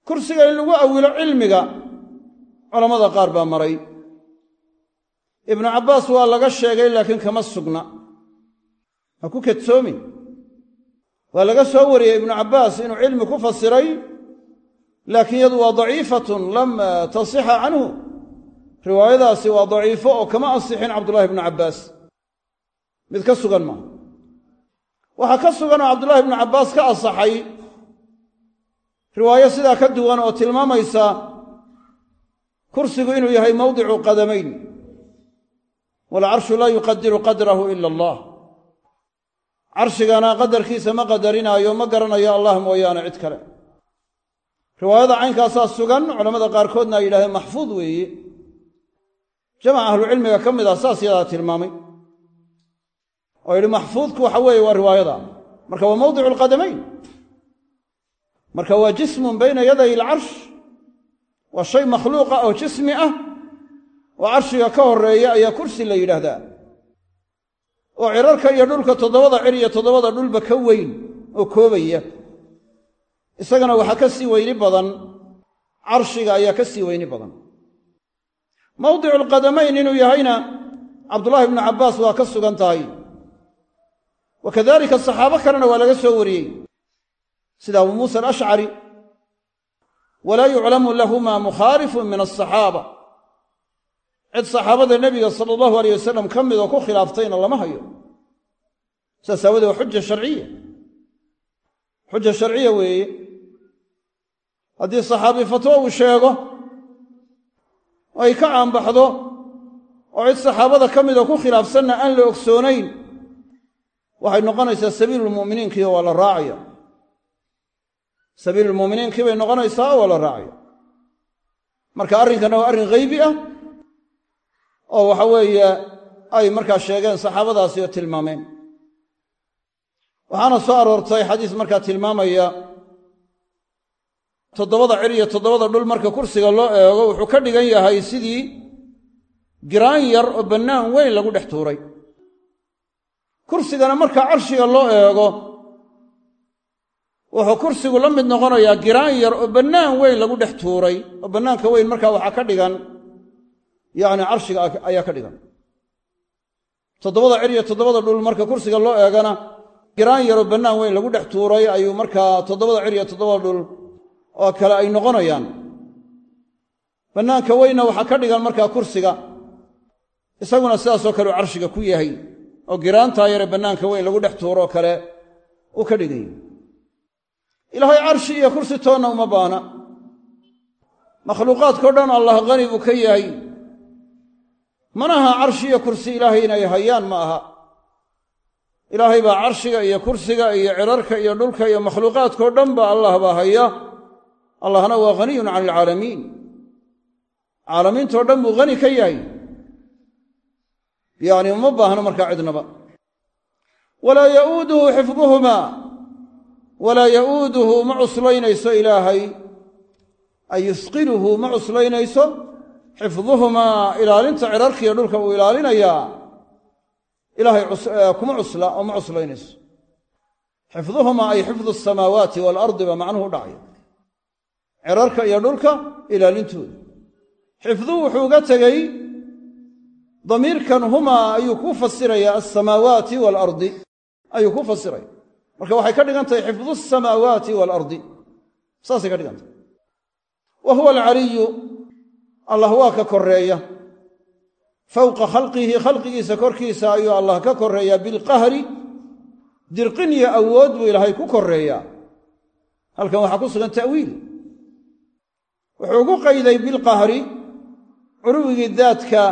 Kursiga in lagu awilo cilmiga culammada qaar baa maray. Ibnu cabbaas waa laga sheegay laakiin kama sugna. Ha ku kadsoomin waa laga soo wariyey ibnu cabbaas inuu cilmi ku fasiray laakiin yadu waa daciifatun lam tasixa canhu. Riwaayadaasi waa daciifo oo kama asixin cabdullahi ibnu cabbaas. Mid ka sugan maaha. Waxaa ka sugan oo cabdullahi ibnu cabbaas ka asaxay riwaayo sidaa ka duwan oo tilmaamaysa kursigu inuu yahay mawdicu qadamayn. Waalcarshu laa yuqadiru qadrahu ila allah carshigana qadarkiisa ma qadarinaayo ma garanayo allah mooyaane cid kale. Riwaayada caynkaasaa sugan culammada qaarkoodna ay yidhahdeen maxfuud weeye jamac ahlucilmiga ka mid ah saas yadaa tilmaamay. Oo yidhi maxfuudku waxa weeye waa riwaayada. Marka waa mawdicu alqadamayn marka waa jismun bayna yaday alcarsh waa shay makhluuqa oo jismi ah. Oo carshiga ka horreeya ayaa kursi la yidhaahdaa oo cirarka iyo dhulka toddobada cir iyo toddobada dhulba ka weyn oo koobaya. Isagana waxaa ka sii weyni badan carshiga ayaa ka sii weyni badan. Mawdicu alqadamayn inuu yahayna cabdullaahi ibnu cabbaas waa ka sugan tahay. Wa kadalika saxaabo kalena waa laga soo wariyey. Sida abuu muusa alashcari walaa yuclamu lahuma mukhaalifun min asaxaaba cid saxaabada nebiga sala allahu aleyh wasalam ka midoo ku khilaaftayna lama hayo. Saas aawadee waa xuja sharciya. Xuja sharciya weeye. Haddii saxaabi fatwo uu sheego oo ay ka caanbaxdo oo cid saxaabada ka mida ku khilaafsanna aan la ogsoonayn waxay noqonaysaa sabiilulmu'miniinkii waa la raacaya. Sabiilulmu'miniinkii noqonaysaa waa la raacaya. Marka arrinkanna waa arrin haybi ah oo waxa weeye ay markaa sheegeen saxaabadaasi oo tilmaameen. Waxaana soo aroortay xadiis markaa tilmaamaya toddobada cir iyo toddobada dhul marka kursiga loo eego wuxuu ka dhigan yahay sidii giraan yar oo bannaan weyn lagu dhex tuuray. Kursigana marka carshiga loo eego wuxuu kursigu la mid noqonayaa giraan yar oo bannaan weyn lagu dhex tuuray oo bannaanka weyn markaa waxaa ka dhigan yacni carshiga ayaa ka dhigan. Toddobada cir iyo toddobada dhul marka kursiga loo eegana giraan yaroo bannaan weyn lagu dhex tuuray ayuu markaa toddobada cir iyo toddobada dhul oo kale ay noqonayaan. Bannaanka weynna waxaa ka dhigan markaa kursiga isaguna sidaasoo kale uu carshiga ku yahay oo giraantaa yare bannaanka weyn lagu dhex tuuroo kale uu ka dhigay. Ilaahay carshi iyo kursi toonna uma baana makhluuqaadkao dhan allah qani buu ka yahay mana aha carshi iyo kursi ilaahay inay hayaan ma aha. Ilaahay baa carshiga iyo kursiga iyo cirarka iyo dhulka iyo makhluuqaadkao dhan ba allah baa haya. Allahna waa haniyun cani alcaalamiin caalamiintao dhan buu hani ka yahay. Yacni uma baahno markaa cidnaba. Walaa ya'uuduhu xifduhumaa. Walaa ya'uuduhu ma cuslaynayso ilaahay. Ay yusqiluhu ma cuslaynayso xifduhumaa ilaalinta cirarkiiyo dhulka uu ilaalinayaa ilaahay kuma cusla oo ma cuslaynayso. Xifduhumaa ay xifdu asamaawaati waalardi ba macnuhu dhacaya. Cirarka iyo dhulka ilaalintooda. Xifduhu wuxuu uga tegey damiirkan humaa ayuu ku fasirayaa alsamaawaati waalardi ayuu ku fasiraya. Marka waxay ka dhigan tahay xifdu asamaawaati waalardi saasay ka dhigan tahay. Wa huwa alcaliyu allah waa ka koreeya fowqa khalqihi khalqigiisa korkiisa ayuu allah ka koreeyaa bilqahri dirqin iyo awood buu ilaahay ku koreeyaa halkan waxaa ku sugan ta'wiil. Wuxuu ugu qayday bilqahri culuwigii daadka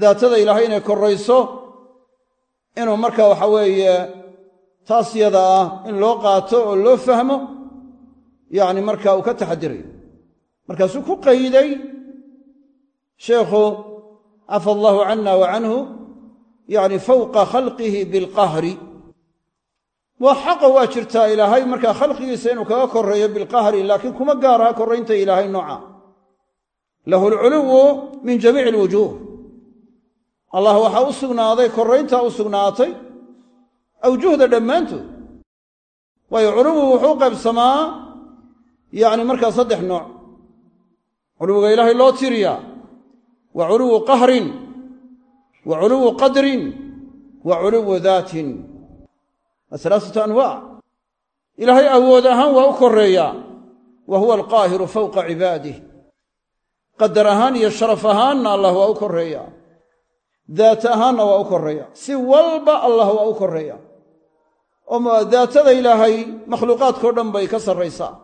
daatada ilaahay inay korayso inuu marka waxa weeye taas yada ah in loo qaato oo loo fahmo yacni marka uu ka taxadirayo. Markaasuu ku qayday sheekhu cafa allaahu canna wa canhu yacni fowqa khalqihi bilqahri waa xaqa waa jirtaa ilaahay markaa khalqigiisa inuu kaga koreeyo bilqahri laakiin kuma gaaraha korraynta ilaahay nooca. Lahu alculuwu min jamiici alwujuuh allah waxaa u sugnaaday korrayntaa u sugnaatay awjuhda dhammaantood waayo culuwu wuxuu qaybsamaa yacni markaa saddex nooc. Culuwiga ilaahay loo tiriyaa wa culuwu qahrin wa culuwu qadrin wa culuwu daatin waa salaasatu anwaac ilaahay awood ahaan waa u korreeyaa wa huwa alqaahiru fowqa cibaadih qadar ahaan iyo sharaf ahaanna allah waa u korreeyaa daat ahaanna waa u korreeya. Si walba allah waa u korreeya. Oo daatada ilaahay makhluuqaadkao dhan bay ka sarraysaa.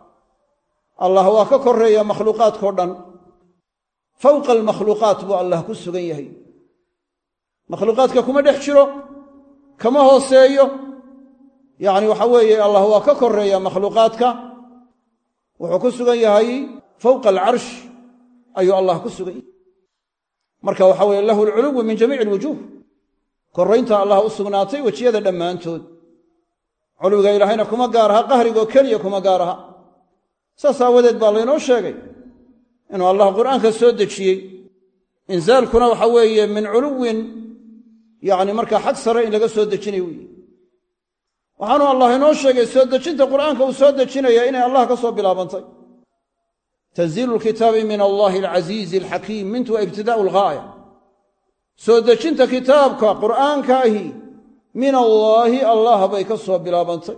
Allah waa ka korreeya makhluuqaadkao dhan fowqa almakhluuqaat buu allah ku sugan yahay. Makhluuqaadka kuma dhex jiro kama hooseeyo. Yacni waxa weeye allah waa ka korreeya makhluuqaadka. Wuxuu ku sugan yahay fowqa alcarsh ayuu allah ku sugan yahay. Marka waxa weeye lahu alculuwu min jamiici alwujuuh. Korraynta allah u sugnaatay wejiyada dhammaantood. Culuwiga ilaahayna kuma gaar aha qahrigoo keliya kuma gaar aha saas aawadeed baa laynoo sheegay inuu allah qur'aanka soo dejiyey. Inzaalkuna waxa weeye min culuwin yacni markaa xag sare in laga soo dejinayo weeye. Waxaanu allah inoo sheegay soo dejinta qur'aanka uu soo dejinaya inay allah ka soo bilaabantay. Tanziilu lkitaabi min allahi alcasiizi alxakiim mintu waa ibtidaa'u alghaaya. Soo dejinta kitaabka qur'aanka ahi min allaahi allah bay ka soo bilaabantay.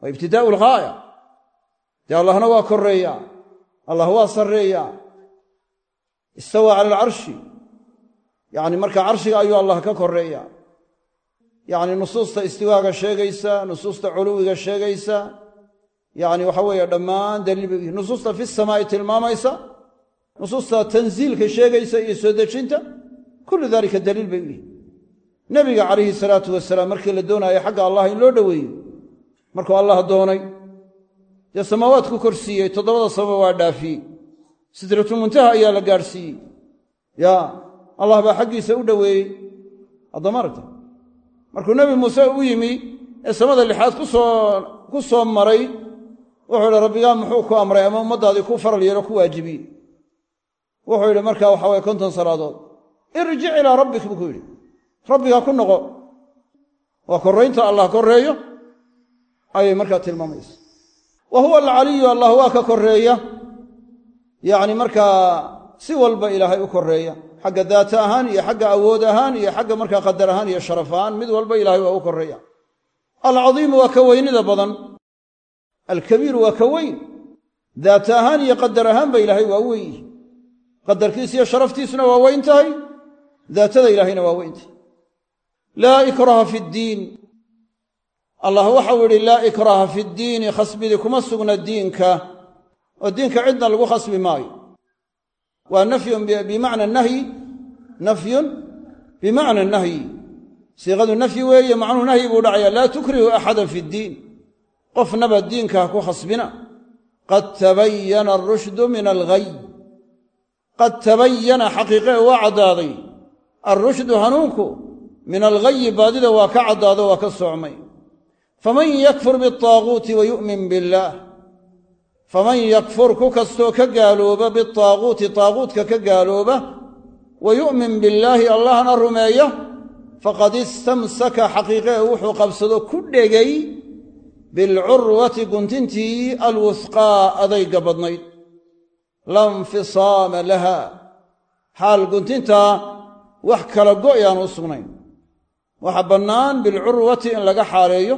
Waa ibtidaa'u alghaaya. Dee allahna waa korreeyaa allah waa sarreeyaa. Istawaa cala alcarshi yacni marka carshiga ayuu allah ka korreeyaa. Yacni nusuusta istiwaaga sheegaysa nusuusta culuwiga sheegaysa. Yacni waxa weeye dhammaan daliil bay yihiin nusuusta fi samaa'i tilmaamaysa nusuusta tansiilka sheegaysa iyo soo dejinta kullu dalika daliil bay u yihiin nebiga calayhi salaatu wasalaam markii la doonaayo xagga allah in loo dhoweeyo markuu allah doonay dee samaawaadku korsiiyey toddobada samaba waa dhaafiyey sidratulmuntaha ayaa la gaadhsiiyey. Yaa allah baa xaggiisa u dhoweeyey. Aragta? Markuu nebi muuse u yimi ee samada lixaad ku soo ku soo maray wuxuu yidhi rabbigaa muxuu ku amray ama ummaddaadii ku faral yeelo ku waajibiyey wuxuu yidhi markaa waxa weye konton salaadood. Irjic ilaa rabbik buu ku yidhi. Rabbigaa ku noqo. Waa korraynta allah korreeyo? Ayay markaa tilmaamaysa wa huwa alcaliyu allah waa ka korreeya. Yacni markaa si walba ilaahay u koreeya xagga daata ahaan iyo xagga awood ahaan iyo xagga markaa qadar ahaan iyo sharaf ahaan mid walba ilaahay waa u koreeya alcadiimu waa ka weynida badan. Alkabiiru waa ka weyn. Daata ahaan iyo qadar ahaanba ilaahay waa weyn. Qadarkiis iyo sharaftiisuna waa weyn tahay. Daatada ilaahayna waa weyn tahay. Laa ikraha allah waxau idhi laa ikraha fi ddiini khasbidi kuma sugna diinka. Oo diinka cidna lagu khasbi maayo. Waa nafyun bimacna nahyi nafyun bimacna nahyi. Siiqadu nafyi weeye macnuhu nahyi buu dhacaya. Laa tukrihu axadan fi ddiin. Qofnaba diinka ha ku khasbina. Qad tabayana arushdu min alghay qad tabayana xaqiiqe waa caddaaday. Alrushdu hanuunku min alghayi baadida waa ka caddaado waa ka soocmay faman yakfur bialtaaguuti wa yu'min billaah faman yakfur ku kastoo ka gaalooba bitaaguuti taaguutka ka gaalooba wa yu'min billaahi allahna rumeeya faqad istamsaka xaqiiqee wuxuu qabsado ku dhegay bilcurwati guntintii alwusqaa adayga badnayd la nfisaama laha xaal guntintaa wax kala go'i aan u sugnayn waxa bannaan bilcurwati in laga xaaleeyo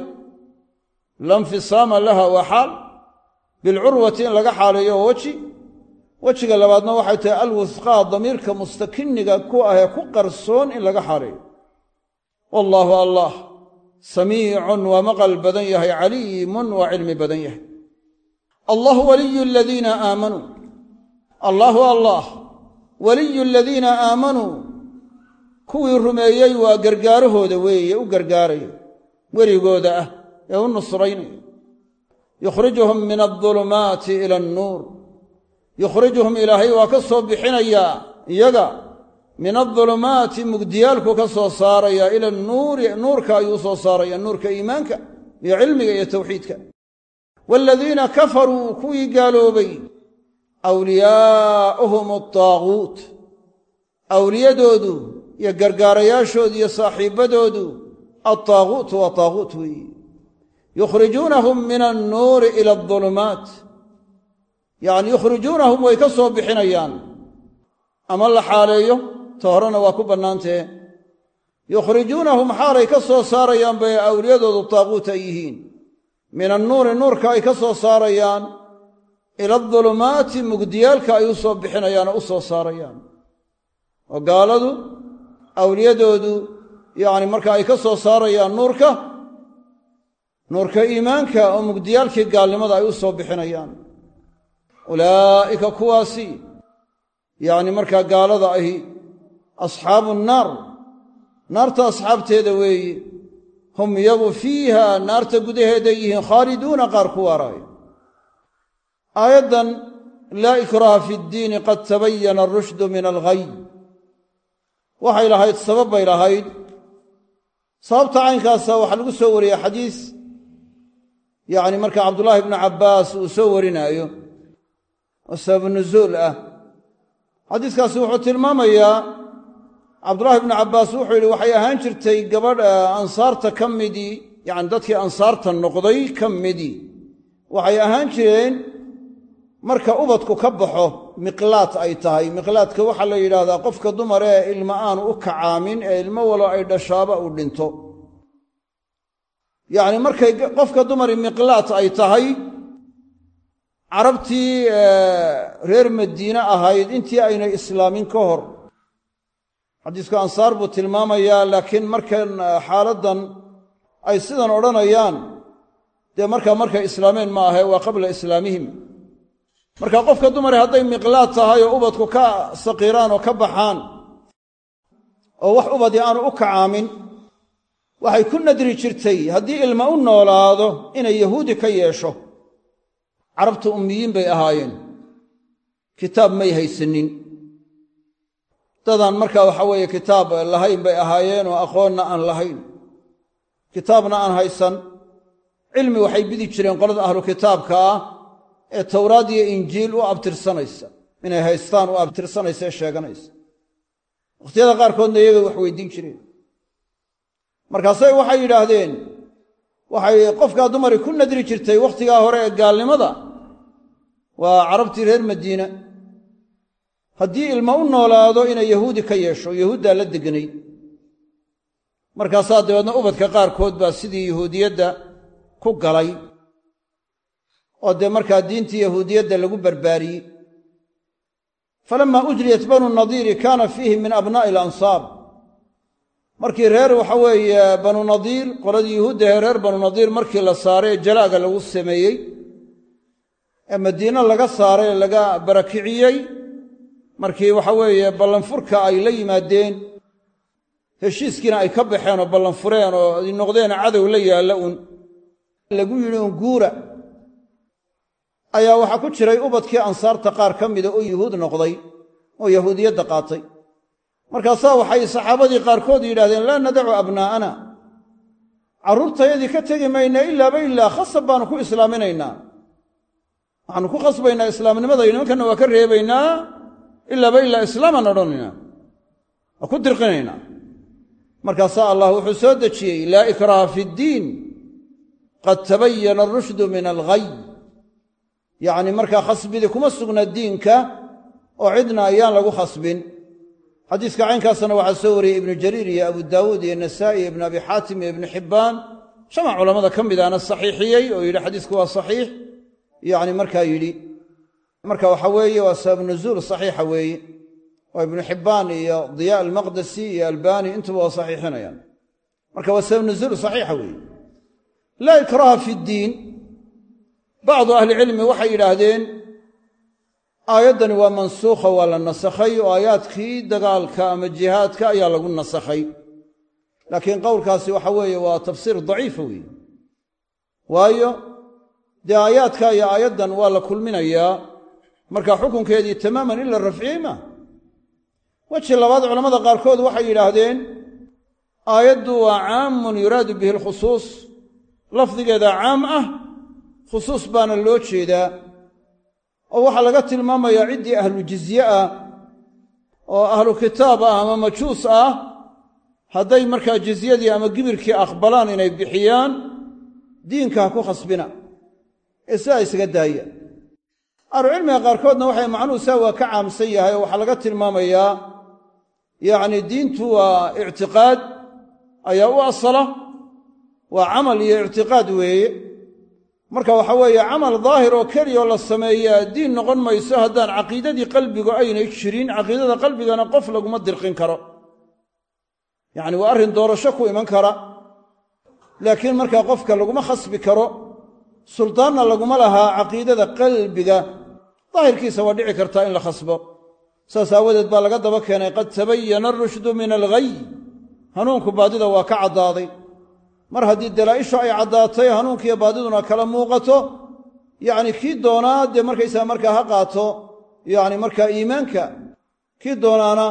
la nfisaama laha waa xaal bilcurwati in laga xaaleeyo oo weji. Wejiga labaadna waxay tahay alwusqaa damiirka mustakiniga ku ahee ku qarsoon in laga xaaleeyo. Wallaahu allah samiicun waa maqal badan yahay caliimun waa cilmi badan yahay. Allahu waliyu aladiina aamanuu allahu allah waliyu aladiina aamanuu kuwii rumeeyey waa gargaarahooda weeye u gargaaraya werigooda ah ee u nusraynaya yukhrijuhum min aulumaati ila annuur. Yukhrijuhum ilaahay waa ka soo bixinayaa iyaga min aulumaati mugdiyaalku ka soo saaraya ila nuuri nuurka ayuu soo saaraya nuurka iimaanka iyo cilmiga iyo tawxiidka. Waaladiina kafaruu kuwii gaaloobay awliyaa'uhum ataaguut awliyadoodu iyo gargaarayaashoodu iyo saaxiibbadoodu altaaguutu waa taaguut weeye yukhrijuunahum min annuuri ila aulumaat yacni yukhrijuunahum way ka soo bixinayaan. Ama la xaaleeyo ta horena waa ku bannaantee. Yukhrijuunahum xaalay ka soo saarayaan bay awliyadoodu taaguut ay yihiin. Min annuuri nuurka ay ka soo saarayaan. Ila adulumaati mugdiyaalka ay u soo bixinayaan oo u soo saarayaan. Oo gaaladu awliyadoodu yacni marka ay ka soo saarayaan nuurka nuurka iimaanka oo mugdiyaalkii gaalnimada ay u soo bixinayaan. Ulaa'ika kuwaasi yacni markaa gaalada ahi asxaabu nnaar naarta asxaabteeda weeye hum iyagu fiiha naarta gudaheeday yihiin khaaliduuna qaar ku waaraayo aayaddan laa ikraaha fi ddiini qad tabayana arushdu min alghay waxay lahayd sabab bay lahayd. Sababta caynkaasa waxaa lagu soo wariyey xadiis yacni marka cabdullaahi bnu cabbaas uu soo warinaayo oo sababu nusuul ah. Xadiiskaasi wuxuu tilmaamayaa cabdullaahi bnu cabbaas wuxuu yidhi waxay ahaan jirtay gabadh ansaarta ka midii yacni dadkii ansaarta noqday ka midii waxay ahaan jireen marka ubadku ka baxo miqlaad ay tahay. Miqlaadka waxaa la yidhaahdaa qofka dumar ee ilma aanu u kacaamin ee ilmo walo ay dhashaaba uu dhinto yacni markay qofka dumari miqlaad ay tahay carabtii reer madiine ahayd intii aynay islaamin ka hor. Xadiisku ansaar buu tilmaamayaa laakiin markan xaaladdan ay sidan odhanayaan dee markaa markay islaameen ma ahe waa qabla islaamihim. Marka qofka dumare hadday miqlaad tahay oo ubadku ka saqiiraan oo ka baxaan oo wax ubadii aanu u kacaamin waxay ku nadri jirtay haddii ilma u noolaado inay yahuudi ka yeesho carabtu ummiyiin bay ahaayeen. Kitaab may haysanin. Dadaan markaa waxa weeye kitaab lahayn bay ahaayeen oo aqoonna aan lahayn. Kitaabna aan haysan cilmi waxay bidi jireen qolada ahlu kitaabka ah ee towraad iyo injiil u abtirsanaysa inay haystaan u abtirsanaysa ee sheeganaysa. Wakhtiyada qaarkoodna iyaga wax weydiin jireen markaasay waxay yidhaahdeen waxay qofkaa dumari ku nadri jirtay wakhtigaa hore ee gaalnimada. Waa carabtii reer madiina. Haddii ilmo u noolaado inay yahuudi ka yeesho yahuuddaa la deganay. Markaasaa dabeedna ubadka qaarkood baa sidii yahuudiyadda ku galay. Oo dee markaa diintii yahuudiyadda lagu barbaariyey. Falamaa ujriyat banu nadiiri kaana fiihi min abnaa'i alansaar markii reer waxa weeye banu nadiir qoladii yuhuuddahe reer banu nadiir markii la saaray ee jalaaga lagu sameeyey ee madiine laga saaray laga barakiciyey markii waxa weeye ballanfurka ay la yimaadeen heshiiskiina ay ka baxeen oo ballanfureen oo ay noqdeen cadow la yaalla uun. Lagu yidhi un guura ayaa waxaa ku jiray ubadkii ansaarta qaar ka mida oo yuhuud noqday oo yahuudiyadda qaatay markaasaa waxay saxaabadii qaarkood yidhahdeen laa nadacu abnaa'ana. Carruurtayadii ka tegi mayna ilaaba ilaa khasab baanu ku islaaminaynaa. Waxaanu ku khasbaynaa islaamnimada nimankanna waa ka reebaynaa ilaaba ilaa islaamaan odhanaynaa waa ku dirqinaynaa. Markaasaa allah wuxuu soo dejiyey laa ikraha fi ddiin qad tabayana arushdu min alghay yacni markaa khasbidi kuma sugna diinka oo cidna ayaan lagu khasbin xadiiska caynkaasna waxaa soo wariyey ibnu jariir iyo abu daawuud iyo nasaa'i iyo ibnu abi xaatim iyo ibnu xibbaan. Jamac culammada ka midaana saxiixiyey oo yidhi xadiisku waa saxiix. Yacni markaa yidhi marka waxa weeye waa sabab nuzuul saxiixa weeye. Waa ibnu xibbaan iyo diyaa almaqdasi iyo albani intuba waa saxiixinayaan. Marka waa sabab nuzuul saxiixa weeye. Laa ikraha fi ddiin. Bacdu ahlicilmi waxay yidhaahdeen aayaddani waa mansuukha waa la nasakhay oo aayaadkii dagaalka ama jihaadka ayaa lagu nasakhay. Laakiin qowlkaasi waxa weeye waa tafsiir daciifa weeye. Waayo dee aayaadka iyo aayaddan waa la kulminayaa. Marka xukunkeedii tamaaman in la rafciyey maa weji labaad culamada qaarkood waxay yidhaahdeen aayaddu waa caamun yuraadu bihi alkhusuus. Lafdigeeda caam ah khusuus baana loo jeedaa oo waxaa laga tilmaamayaa ciddii ahlu jizye ah oo ahlu kitaab ah ama majuus ah hadday markaa jizyadii ama gibirkii aqbalaan inay bixiyaan diinka ha ku khasbina. Ee sidaa isaga daaya. Ahlucilmiga qaarkoodna waxay macnuhu saa waa ka caamsan yahay oo waxaa laga tilmaamayaa yacni diintu waa ictiqaad ayaa u asala waa camal iyo ictiqaad weeye marka waxa weeye camal daahir oo keliyaoo la sameeyaa diin noqon mayso haddaan caqiidadii qalbigu aynay jirin caqiidada qalbigana qof laguma dirqin karo. Yacni waa arrin doorasho ku iman kara. Laakiin markaa qofka laguma khasbi karo suldaanna laguma lahaa caqiidada qalbiga daahirkiisa waa dhici kartaa in la khasbo. Saas aawadeed baa laga daba keenay qad tabayana arushdu min alghay hanuunku baadida waa ka caddaaday mar haddii dalaa'ishu ay caddaatay hanuunkiiyo baadiduna kala muuqato yacni kii doonaa dee markaysaa markaa ha qaato yacni markaa iimaanka kii doonaana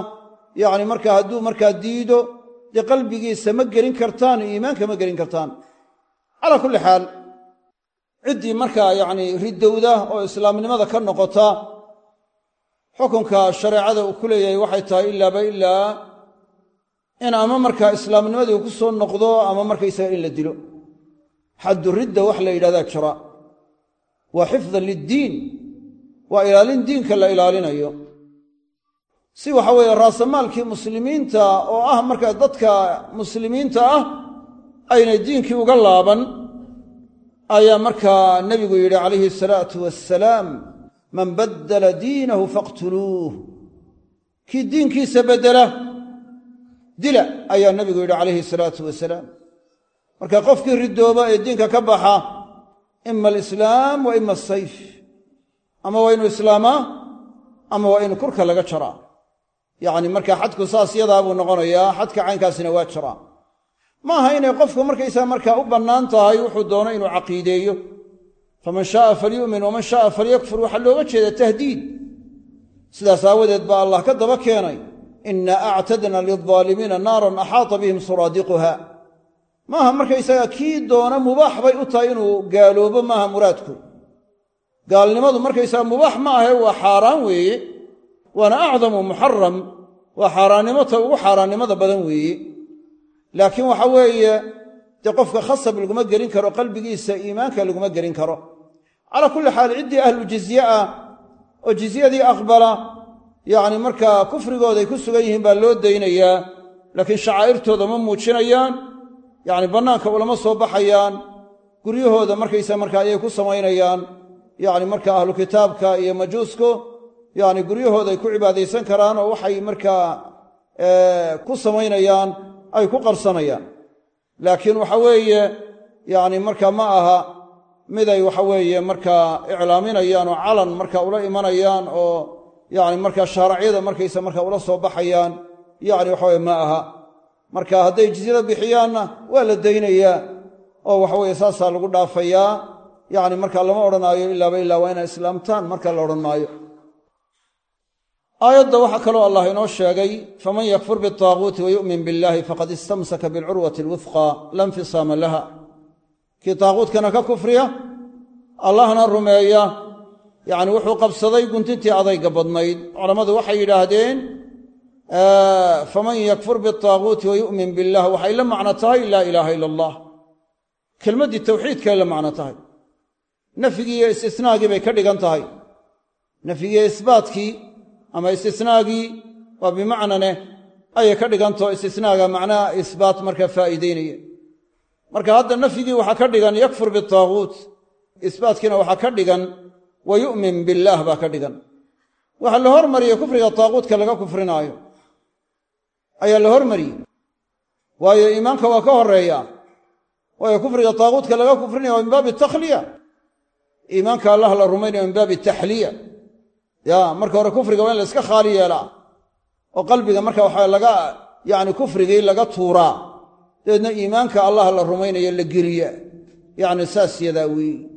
yacni markaa hadduu markaa diido dee qalbigiisa ma gelin kartaan iimaanka ma gelin kartaan. Calaa kulli xaal ciddii markaa yacni ridowda oo islaamnimada ka noqota xukunka shareecada uu ku leeyahay waxay tahay ilaaba ilaa in ama markaa islaamnimadii ku soo noqdo ama markaysaga in la dilo. Xaddu ridda wax la yidhahdaa jira waa xifdan liddiin waa ilaalin diinka la ilaalinayo. Si waxa weeye raasamaalkii muslimiinta oo ah markaa dadka muslimiinta ah aynay diinkii uga laaban ayaa markaa nebigu yidhi calayhi asalaatu wassalaam man baddala diinahu faqtuluuh kii diinkiisa beddela dila ayaa nebigu yidhi calayhi salaatu wasalaam. Marka qofkii ridooba ee diinka ka baxa ima alislaam wa ima asayf ama waa inu islaamaa ama waa inu kurka laga jaraa. Yacni markaa xadku saas yadaa buu noqonayaa xadka caynkaasina waa jiraa ma aha inay qofku markaysaa markaa u bannaan tahay wuxuu doono inuu caqiideeyo. Faman shaaa falyu'min waman shaaa falyakfur waxaa looga jeeda tahdiid. Sidaas aawadeed baa allah ka daba keenay ina actadna lilظaalimiina naaran axaata bihim suraadiquha. Maaha markaysaga kii doona mubaax bay u tahay inuu gaaloobo maaha muraadku. Gaalnimadu markaysaga mubaax ma ahe waa xaaraan weeye waana acdamu muxaram waa xaaraannimota ugu xaaraannimada badan weeye laakiin waxa weeye dee qofka khasab laguma gelin karo qalbigiisa iimaanka laguma gelin karo. Calaa kulli xaal ciddii ahlu jizye ah oo jizyadii aqbala yacni markaa kufrigooday ku sugan yihiin baa loo daynayaa laakiin shacaa'irtooda ma muujinayaan yacni bannaanka ulama soo baxayaan guryahooda markaysa markaa ayay ku samaynayaan yacni markaa ahlu kitaabka iyo majuusku yacni guryahooday ku cibaadaysan karaan oo waxay markaa ku samaynayaan ay ku qarsanayaan. Laakiin waxa weeye yacni marka ma aha miday waxa weeye markaa iclaaminayaan oo calan marka ula imanayaan oo yacni markaa shaaracyada markaysa marka ula soo baxayaan yacni waxaweye ma aha. Marka hadday jizyada bixiyaanna waa la daynayaa oo waxaweye saasaa lagu dhaafayaa. Yacni marka lama odhanaayo ilaaba ilaa inay islaamtaan marka la odhan maayo. Aayadda waxaa kaloo allah inoo sheegay faman yakfur bialtaaguuti wayu'min billahi faqad istamsaka bilcurwati alwufqa la nfisaama laha. Kii taaguutkana ka kufriya allahna rumeeya yacni wuxuu qabsaday guntintii adayga badnayd. Culammadu waxay yidhaahdeen faman yakfur bialtaaguuti wayu'min billah. Waxay la macno tahay laa ilaaha ila allah kelmaddii tawxiidkay la macno tahay. Nafyigii iyo istisnaagii bay ka dhigan tahay. Nafyigiiyo isbaatkii ama istisnaagii waa bimacnaneh ayay ka dhigantao istisnaaga macnaha isbaat markaa faa'iideynaya marka hadda nafyigii waxaa ka dhigan yakfur bitaaguut isbaatkiina waxaa ka dhigan wa yu'min billaah baa ka dhigan waxaa la hormariyey kufriga taaguutka laga kufrinaayo ayaa la hormariyey waayo iimaanka waa ka horreeya waayo kufriga taaguutka laga kufrinaya waa min baabi takhliya iimaanka allah la rumaynaya min baabi taxliya ya marka hore kufriga waa in la iska khaali yeelaa oo qalbiga marka waxaa laga yani kufrigii laga tuuraa dabeedna iimaanka allah la rumaynayo la geliya yacni saas yadaa weeye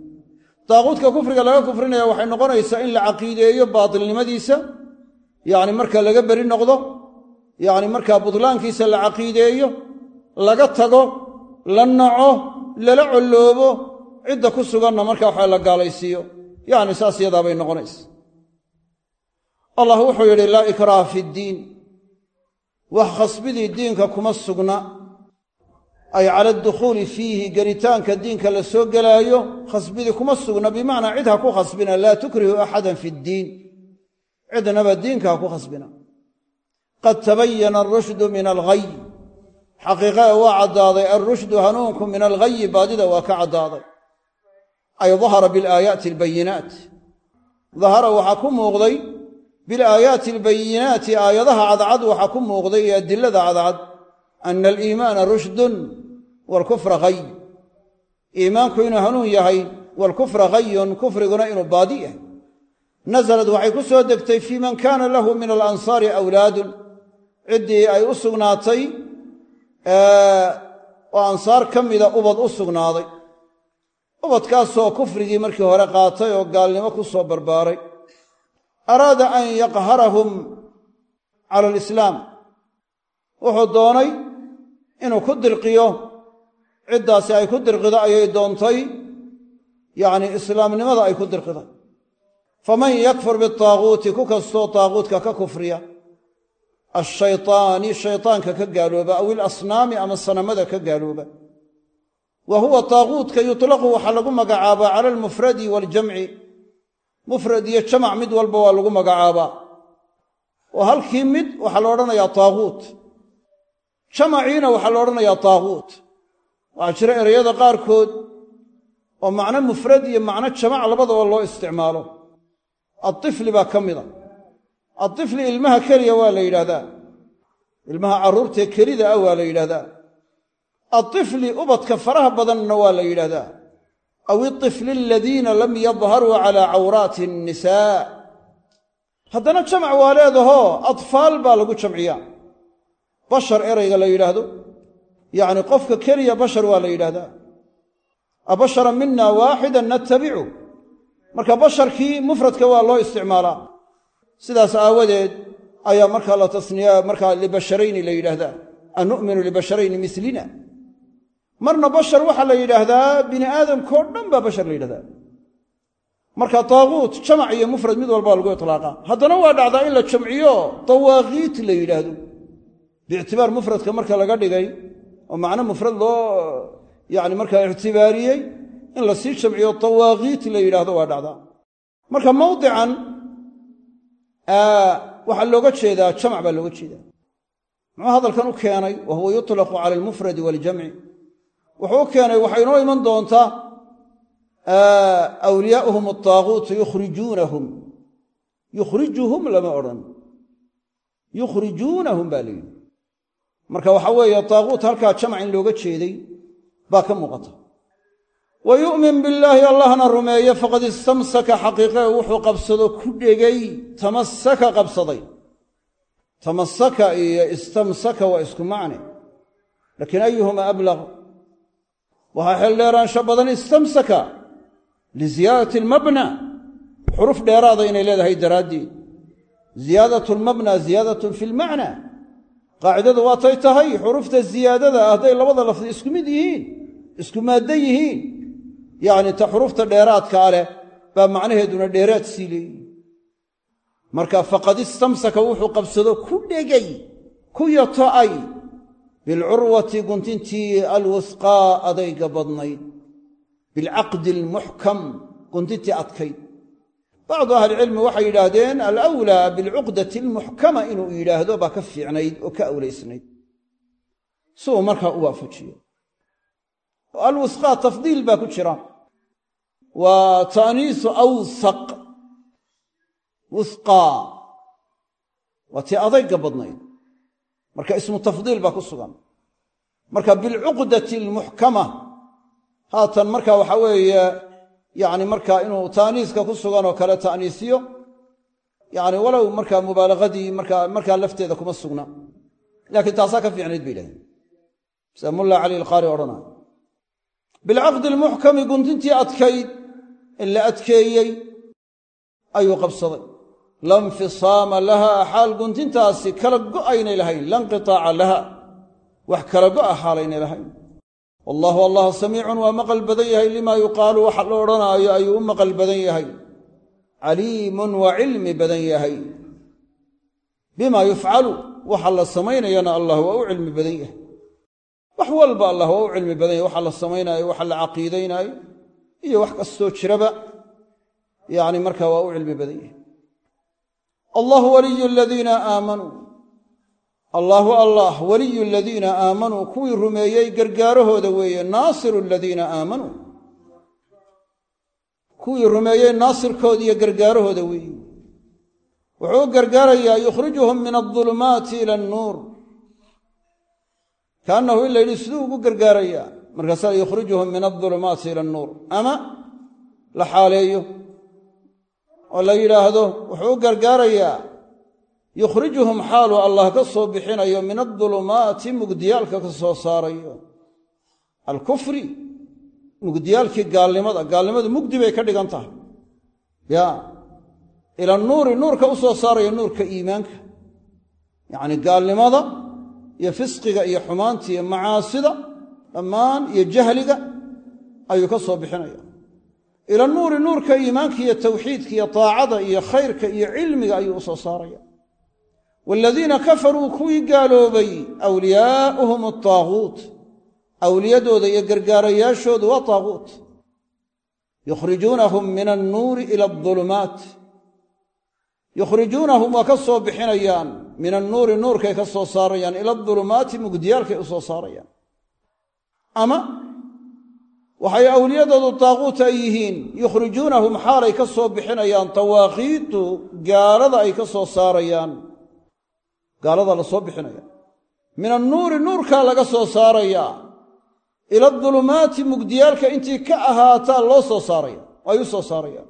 daaquudka kufriga laga kufrinaya waxay noqonaysaa in la caqiideeyo baatilnimadiisa yacni marka laga beri noqdo yacni markaa butlaankiisa la caqiideeyo laga tago la naco lala colloobo cidda ku suganna marka waxa la gaalaysiiyo. Yacni saas yadaabay noqonaysa. Allah wuxuu yidhi laa ikraaha fi ddiin. Wax khasbidii diinka kuma sugna ay cala adukhuuli fiihi gelitaanka diinka la soo gelaayo khasbidii kuma sugna bimacnaa cid ha ku khasbina laa tukrihu axadan fi ddiin. Cidnaba diinka ha ku khasbina. Qad tabayana alrushdu min alghay xaqiiqae waa caddaaday alrushdu hanuunku min alghayi baadida waa ka caddaaday. Ay dahara bilaayaati albayinaat dahara waxaa ku muuqday bilaayaati albayinaati aayadaha cadcad waxaa ku muuqday iyo adilada cadcad ana aliimaana rushdun waalkufra ghay. Iimaanku inuu hanuun yahay waalkufra hayun kufriguna inuu baadi yahay. Nasalad waxay ku soo degtay fii man kaana lahu min alansaari awlaadun. Ciddii ay u sugnaatay oo ansaar ka mida ubad u sugnaaday. Ubadkaasoo kufrigii markii hore qaatay oo gaalnimo ku soo barbaaray. Araada an yaqharahum cala alislaam. Wuxuu doonay inuu ku dirqiyo ciddaasi ay ku dirqido ayay doontay. Yacni islaamnimada ay ku dirqiday faman yakfur bitaaguuti ku kastoo taaguutka ka kufriya ashaytaani shaytaanka ka gaalooba aw ilasnaami ama sanamada ka gaalooba. Wa huwa taaguutka yutlaqu waxaa lagu magacaabaa cala almufradi waaljamci mufrad iyo jamac mid walba waa lagu magacaabaa oo halkii mid waxaa la odhanayaa taaguut jamaciina waxaa la odhanayaa taaguut waxaa jira ereyada qaarkood oo macno mufrad iyo macno jamac labadaba loo isticmaalo. Atifli baa ka mida. Atifli ilmaha keliya waa la yidhahdaa ilmaha carruurtee kelida ah waa la yidhahdaa atifli ubadka faraha badanna waa la yidhahdaa aw itifli aladiina lam yadharuu calaa cawraati annisaa. Haddana jamac waa leedahoo atfaal baa lagu jamciyaa. Bashar erayga la yidhaahdo yacni qofka keliya bashar waa la yidhahdaa abashara mina waaxidan nattabicu. Marka basharkii mufradka waa loo isticmaalaa. Sidaas aawadeed ayaa markaa la tasniya markaa libasharayni la yidhaahdaa. An nu'minu libasharayni milina marna bashar waxaa la yidhaahdaa bini aadamkao dhan baa bashar la yidhahdaa marka taaguut jamac iyo mufrad mid walbaa lagu iطlaaqaa haddana waa dhacdaa in la jamciyo dawaaqiit la yidhaahdo. Biictibaar mufradka marka laga dhigay oo macno mufrad loo yani markaa ictibaariyey in la sii jamciyo dawaaqiit la yidhaahdo waa dhacdaa marka mawdican waxaa looga jeedaa jamac baa looga jeedaa. Muxuu hadalkan u keenay wa huwa yutlaqu cala almufradi waaljamci wuxuu u keenay waxay inoo iman doontaa awliyaa'uhum ataaguutu yukhrijuunahum. Yukhrijuhum lama odhan. Yukhrijuunahum baa layidhi marka waxa weeye taaguut halkaa jamac in looga jeeday baa ka muuqata. Wa yu'min billaahi allahna rumeeye faqad istamsaka xaqiiqee wuxuu qabsado ku dhegay tamasaka qabsaday. Tamasaka iyo istamsaka waa isku macne. Laakiin ayuhuma ablaq waxaa xeeldheeraansho badan istamsaka liziyaadati almabna xuruf dheeraada inay leedahay daraaddeed. Ziyaadat lmabna ziyaadatun fi lmacna qaacidadu waatay tahay xurufta ziyaadada ah hadday labada lafdi isku mid yihiin isku maaddo yihiin yacni ta xurufta dheeraadkaa leh baa macnaheeduna dheeraad sii leeyihi marka faqad istamsaka wuxuu qabsado ku dhegay ku yoto'ay bilcurwati guntintii alwusqaa adayga badnayd bilcaqdi almuxkam guntintii adkayd bacdu ahlicilmi waxay yidhaahdeen alawlaa bilcuqdati almuxkama inuu yidhaahdo baa ka fiicnayd oo ka awlaysnayd. Si uu markaa u waafajiyo. Alwusqaa tafdiil baa ku jira. Waa taaniisu awsaq. Wusqaa waa tii adayga badnayd. Marka ismu tafdiil baa ku sugan. Marka bilcuqdati almuxkama. Haatan marka waxaa weeye yacni markaa inuu taaniiska ku sugan oo kale ta'niisiyo yacni walow markaa mubaalaqadii markaa lafteeda kuma sugna. Laakiin taasaa ka fiicnayd bay yidhahdeen sida cali alqaari odhanaayo bilcaqdi almuxkami guntintii adkayd in la adkeeyey ayuu qabsaday. La nfisaama lahaa xaal guntintaasi kala go'aynay lahayn la nqitaaca laha wax kala go'a xaalaynay lahayn wallahu allah samiicun waa maqal badan yahay limaa yuqaalu waxa la odhanaayo ayuu u maqal badan yahay. Caliimun waa cilmi badan yahay. Bimaa yufcalu waxa la samaynayana allah waa u cilmi badan yahay. Wax walba allah waa u cilmi badan yahay waxa la samaynaayo waxa la caqiidaynaayo iyo wax kastoo jiraba yacni markaa waa u cilmi badan yahay. Allahu waliyu aladiina aamanuu allaahu allah waliyu aladiina aamanuu kuwii rumeeyey gargaarahooda weeye naasiru aladiina aamanuu kuwii rumeeyey naasirkooda iyo gargaarahooda weeye. Wuxuu u gargaarayaa yukhrijuhum min aldulumaati ila annuur. Kaannahu in la yidhi siduu ugu gargaarayaa markaasaa yukhrijuhum min aldulumaati ila annuur. Ama la xaaleeyo oo la yidhaahdo wuxuu u gargaarayaa yukhrijuhum xaaluu allah ka soo bixinayo min adulumaati mugdiyaalka ka soo saarayo. Alkufri mugdiyaalkii gaalnimada gaalnimadu mugdi bay ka dhigan tahay. Ya ila nuuri nuurka u soo saaraya nuurka iimaanka. Yacni gaalnimada iyo fisqiga iyo xumaanta iyo macaasida dhammaan iyo jahliga ayuu ka soo bixinaya ila nuuri nuurka iimaanka iyo tawxiidka iyo taacada iyo khayrka iyo cilmiga ayuu u soo saaraya waaladiina kafaruu kuwii gaaloobay awliyaa'uhum ataaguut awliyadooda iyo gargaarayaashoodu waa taaguut yukhrijuunahum min annuuri ila adulumaat yukhrijuunahum waa ka soo bixinayaan min annuuri nuurkay ka soo saarayaan ila adulumaati mugdiyaalkay u soo saarayaan ama waxay awliyadoodu taaquut ay yihiin yukhrijuunahum xaalay ka soo bixinayaan tawaaqiitu gaalada ay ka soo saarayaan gaalada la soo bixinaya. Min annuuri nuurkaa laga soo saarayaa ila adulumaati mugdiyaalka intii ka ahaataa loo soo saaraya ay u soo saarayaan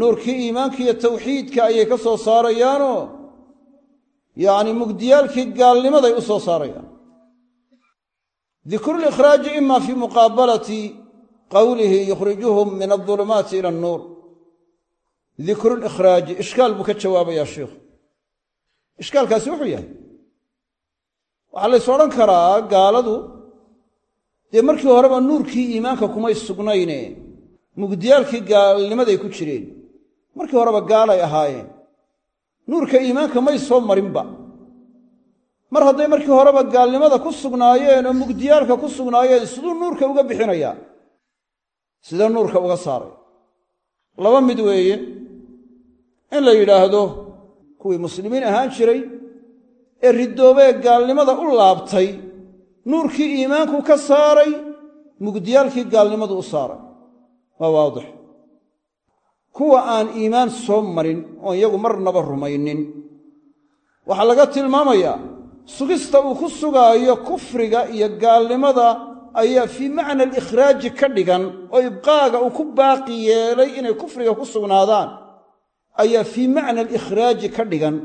nuurkii iimaanka iyo tawxiidka ayay ka soo saarayaanoo yacni mugdiyaalkii gaalnimaday u soo saarayaan dikru likhraaji ima fii muqaabalati qowlihi yukhrijuhum min adulumaati ila annuur. Dikru likhraaji ishkaal buu ka jawaabayaa sheikhu ishkaalkaasi wuxuu yahay waxaa lays odhan karaa gaaladu dee markii horeba nuurkii iimaanka kumay sugnayne mugdiyaalkii gaalnimaday ku jireen markii horeba gaalay ahaayeen nuurka iimaanka may soo marinba. Mar hadday markii horeba gaalnimada ku sugnaayeen oo mugdiyaalka ku sugnaayeen siduu nuurka uga bixinayaa sidee nuurka uga saaray. Laba mid weeye in la yidhaahdo kuwii muslimiin ahaan jiray ee ridoobee gaalnimada u laabtay nuurkii iimaanku ka saaray mugdiyaalkii gaalnimadu u saaray. Waa waadix. Kuwa aan iimaan soo marin oon iyagu marnaba rumaynin. Waxaa laga tilmaamayaa sugista uu ku sugaayo kufriga iyo gaalnimada ayaa fii macna alikhraaji ka dhigan oo ibqaaga uu ku baaqi yeelay inay kufriga ku sugnaadaan ayaa fii macna alikhraaji ka dhigan.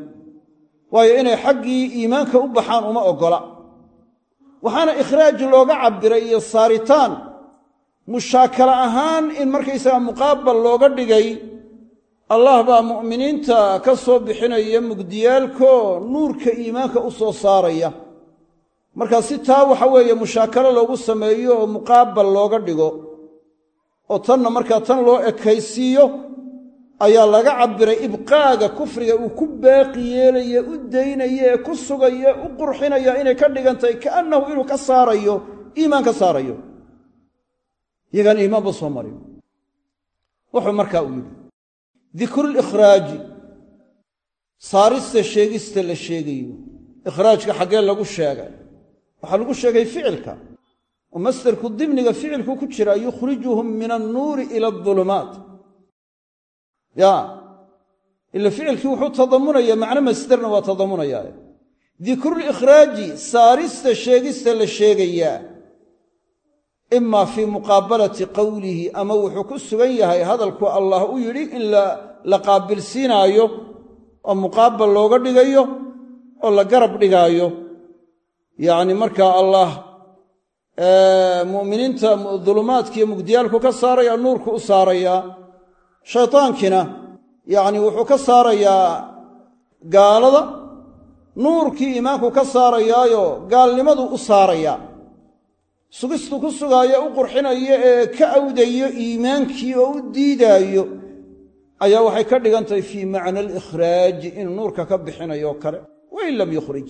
Waayo inay xaggii iimaanka u baxaan uma oggola waxaana ikhraaj looga cabbiray iyo saaritaan mushaakala ahaan in markaysaga muqaabal looga dhigay allah baa mu'miniinta ka soo bixinaya mugdiyaalkoo nuurka iimaanka u soo saaraya. Markaa si taa waxa weeye mushaakalo loogu sameeyo oo muqaabal looga dhigo oo tanna markaa tan loo ekaysiiyo ayaa laga cabbiray ibqaaga kufriga uu ku baaqi yeelaya u daynaya ee ku sugaya u qurxinaya inay ka dhigantahay kaannahu inuu ka saarayo iimaan ka saarayo. Yagaan iimaanba soo marin wuxuu markaa uu yidhi dikrulikhraaji saarista sheegista la sheegayo. Ikhraajka xaggee lagu sheegay. Waxaa lagu sheegay ficilka. Oo masderku dimniga ficilku ku jira yukhrijuhum min annuuri ila adulumaat ya. Ila ficilkii wuxuu tadamunaya macno masderna waa tadamunayaa dikrulikhraaji saarista sheegista la sheegayaa imaa fii muqaabalati qowlihi ama wuxuu ku sugan yahay hadalku allah u yidhi in la qaabilsiinaayo oo muqaabal looga dhigayo oo la garab dhigaayo. Yacni markaa allah mu'miniinta dulumaadkiiyo mugdiyaalku ka saaraya nuurku u saarayaa shaytaankina yacni wuxuu ka saarayaa gaalada nuurkii iimaanku ka saarayaayo gaalnimadu u saarayaa sugistu ku sugaayo u qurxinayo ee ka awdayo iimaankii oo u diidaayo ayaa waxay ka dhigan tahay fii macna alikhraaji inuu nuurka ka bixinayo kale. Wain lam yukhrij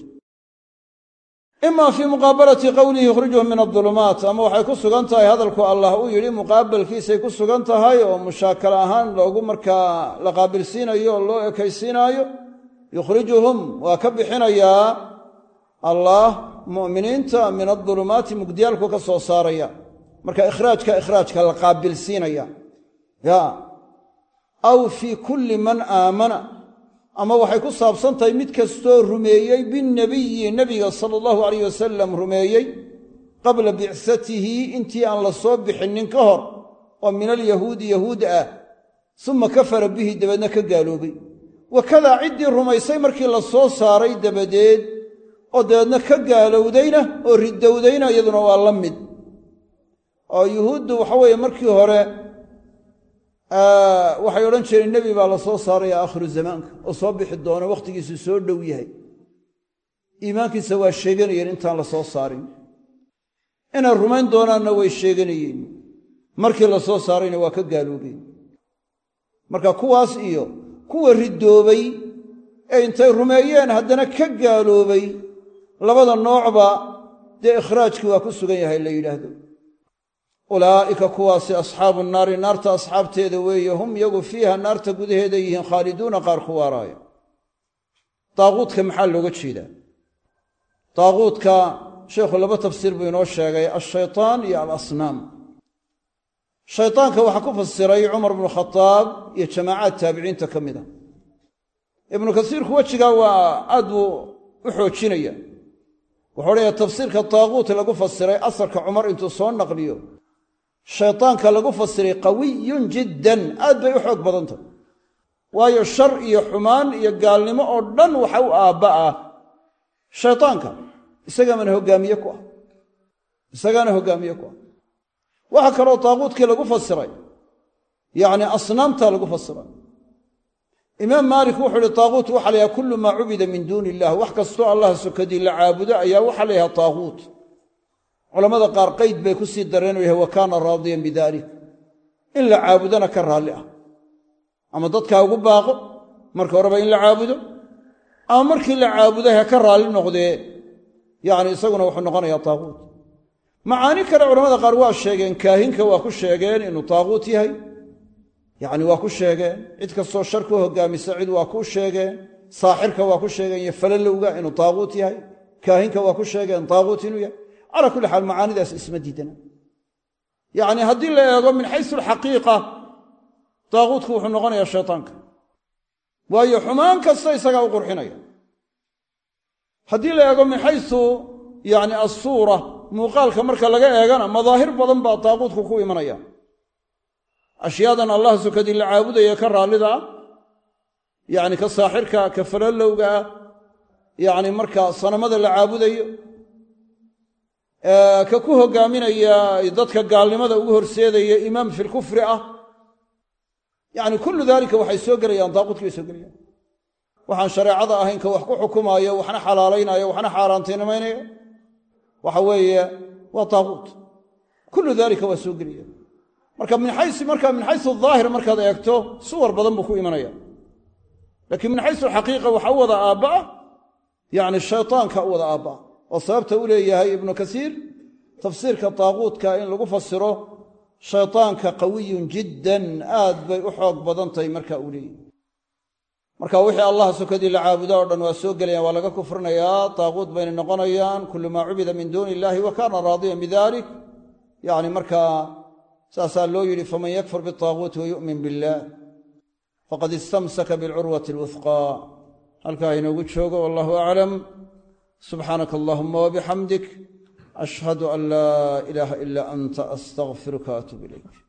ima fii muqaabalati qowlihi yukhrijuhum min adulumaat ama waxay ku sugan tahay hadalku allah uu yidhi muqaabalkiisay ku sugan tahay oo mushaakala ahaan loogu markaa la qaabilsiinayo oo loo ekaysiinaayo yukhrijuhum waa ka bixinayaa allah mu'miniinta min adulumaati mugdiyaalku ka soo saaraya marka ikhraajka ikhraajka la qaabilsiinaya ya aw fii kulli man aamana ama waxay ku saabsan tahay mid kastoo rumeeyey binnebiyi nebiga sala allahu alayh wasalam rumeeyey qabla bicsatihi intii aan la soo bixinnin ka hor oo min alyahuudi yahuud ah. Suma kafara bihi dabeedna ka gaaloobay. Wakadaa ciddii rumaysay markii la soo saaray dabadeed oo dabeedna ka gaalowdayna oo ridowdayna iyaduna waa la mid. Oo yuhuuddu waxa weeye markii hore waxay odhan jireen nebi baa la soo saaraya aakhiru zamaanka oo soo bixi doono wakhtigiisu soo dhow yahay. Iimaankiisa waa sheeganayeen intaan la soo saarin. Inay rumayn doonaanna way sheeganayeen. Markii la soo saarayna waa ka gaaloobeen. Marka kuwaas iyo kuwa ridoobay ee intay rumeeyeen haddana ka gaaloobay labada noocba dee ikhraajkii waa ku sugan yahay la yidhaahdo ulaa'ika kuwaasi asxaabu naari naarta asxaabteeda weeye hum yagu fiiha naarta gudaheeda yihiin khaaliduuna qaar ku waaraaya daaquudka maxaa looga jeedaa? Daaquudka sheikhu laba tafsiir buu inoo sheegay alshaytaan iyo alasnaam. Shaytaanka waxaa ku fasiray cumar bnu khadaab iyo jamaacaad taabiciinta ka mid a. Ibnu kasiirku wejigaa waa aad buu u xoojinaya. Wuxuu odhaya tafsiirka daaquut lagu fasiray asarka cumar intuu soo naqliyo shaytaanka lagu fasiray qawiyun jiddan aad bay u xoog badan tahy waayo shar iyo xumaan iyo gaalnimo oo dhan waxa u aabba ah shaytaanka. Isagaamana hoggaamiye ku ah. Isagaana hoggaamiye ku ah. Waxaa kaloo daaquudkii lagu fasiray yacni asnaamta lagu fasiray. Imaam maalik wuxuu ihi taaquut waxa la yhaha kullu maa cubida min duuni illah wax kastoo allah sokadii la caabudo ayaa waxaa la yhaha taaquut culammada qaar qayd bay ku sii dareen yahay wa kaana raadiyan bidalik in la caabudona ka raalli ah. Ama dadkaa ugu baaqo marka horeba in la caabudo ama markii la caabuday ha ka raalli noqdee yacni isaguna wuxuu noqonayaa taaquut. Macaani kale culamada qaar waa sheegeen kaahinka waa ku sheegeen inuu taaquut yahay. Yacni waa ku sheegeen cid kastoo shar ku hoggaamisa cid waa ku sheegeen saaxirka waa ku sheegeen iyo falalowga inuu taaquut yahay. Kaahinka waa ku sheegeen taaquut inuu yahay calaa kulli xaal macaanidaas isma diidana. Yacni haddii la eego min xaysu alxaqiiqa taaquutku wuxuu noqonayaa shaytaanka. Waayo xumaan kasta isagaa u qurxinaya. Haddii la eego min xaysu yani asuura muuqaalka marka laga eegana madaahir badan baa taaquutku ku imanaya. Ashyaadan allah sukadii la caabudaya ka raallida ah yani ka saaxirka ka falalowga ah yani marka sanamada la caabudayo ka ku hogaaminaya dadka gaalnimada ugu horseedaya imaam fi lkufri ah. Yani kullu dalika waxay soo gelayaan taaquutkii bay soo gelayaan. Waxaan shareecada ahayn wax ku xukumaayo waxna xalaalaynayo waxna xaaraantinimaynayo waxa weeye waa taaquut kullu dalika waa soo gelaya marka min xaysu marka min xaysu daahir markaad eegto suwar badan buu ku imanaya. Laakiin min xaysu alxaqiiqa waxa u wada aabba'a yani shaytaanka u wada aabba'a oo sababta u leeyahay ibnu kasiir tafsiirka taaquutka in lagu fasiro shaytaanka qawiyun jiddan aad bay u xoog badan tahay marka uu leeyahy marka wixii allah sokadii la caabudo o dhan waa soo gelayaan waa laga kufrinayaa taaquut bayna noqonayaan kullu maa cubida min duuni illahi wa kaana raadiyan bidalik yani markaa saasaa loo yidhi faman yakfur bitaaquuti wa yu'min billaah faqad istamsaka bilcurwati alwuhqaa halkaa inoogu joogo wallahu aclam subxaanaka allahuma wabixamdik ashhadu an laa ilaaha ila anta astaqfiruka atuub ilayk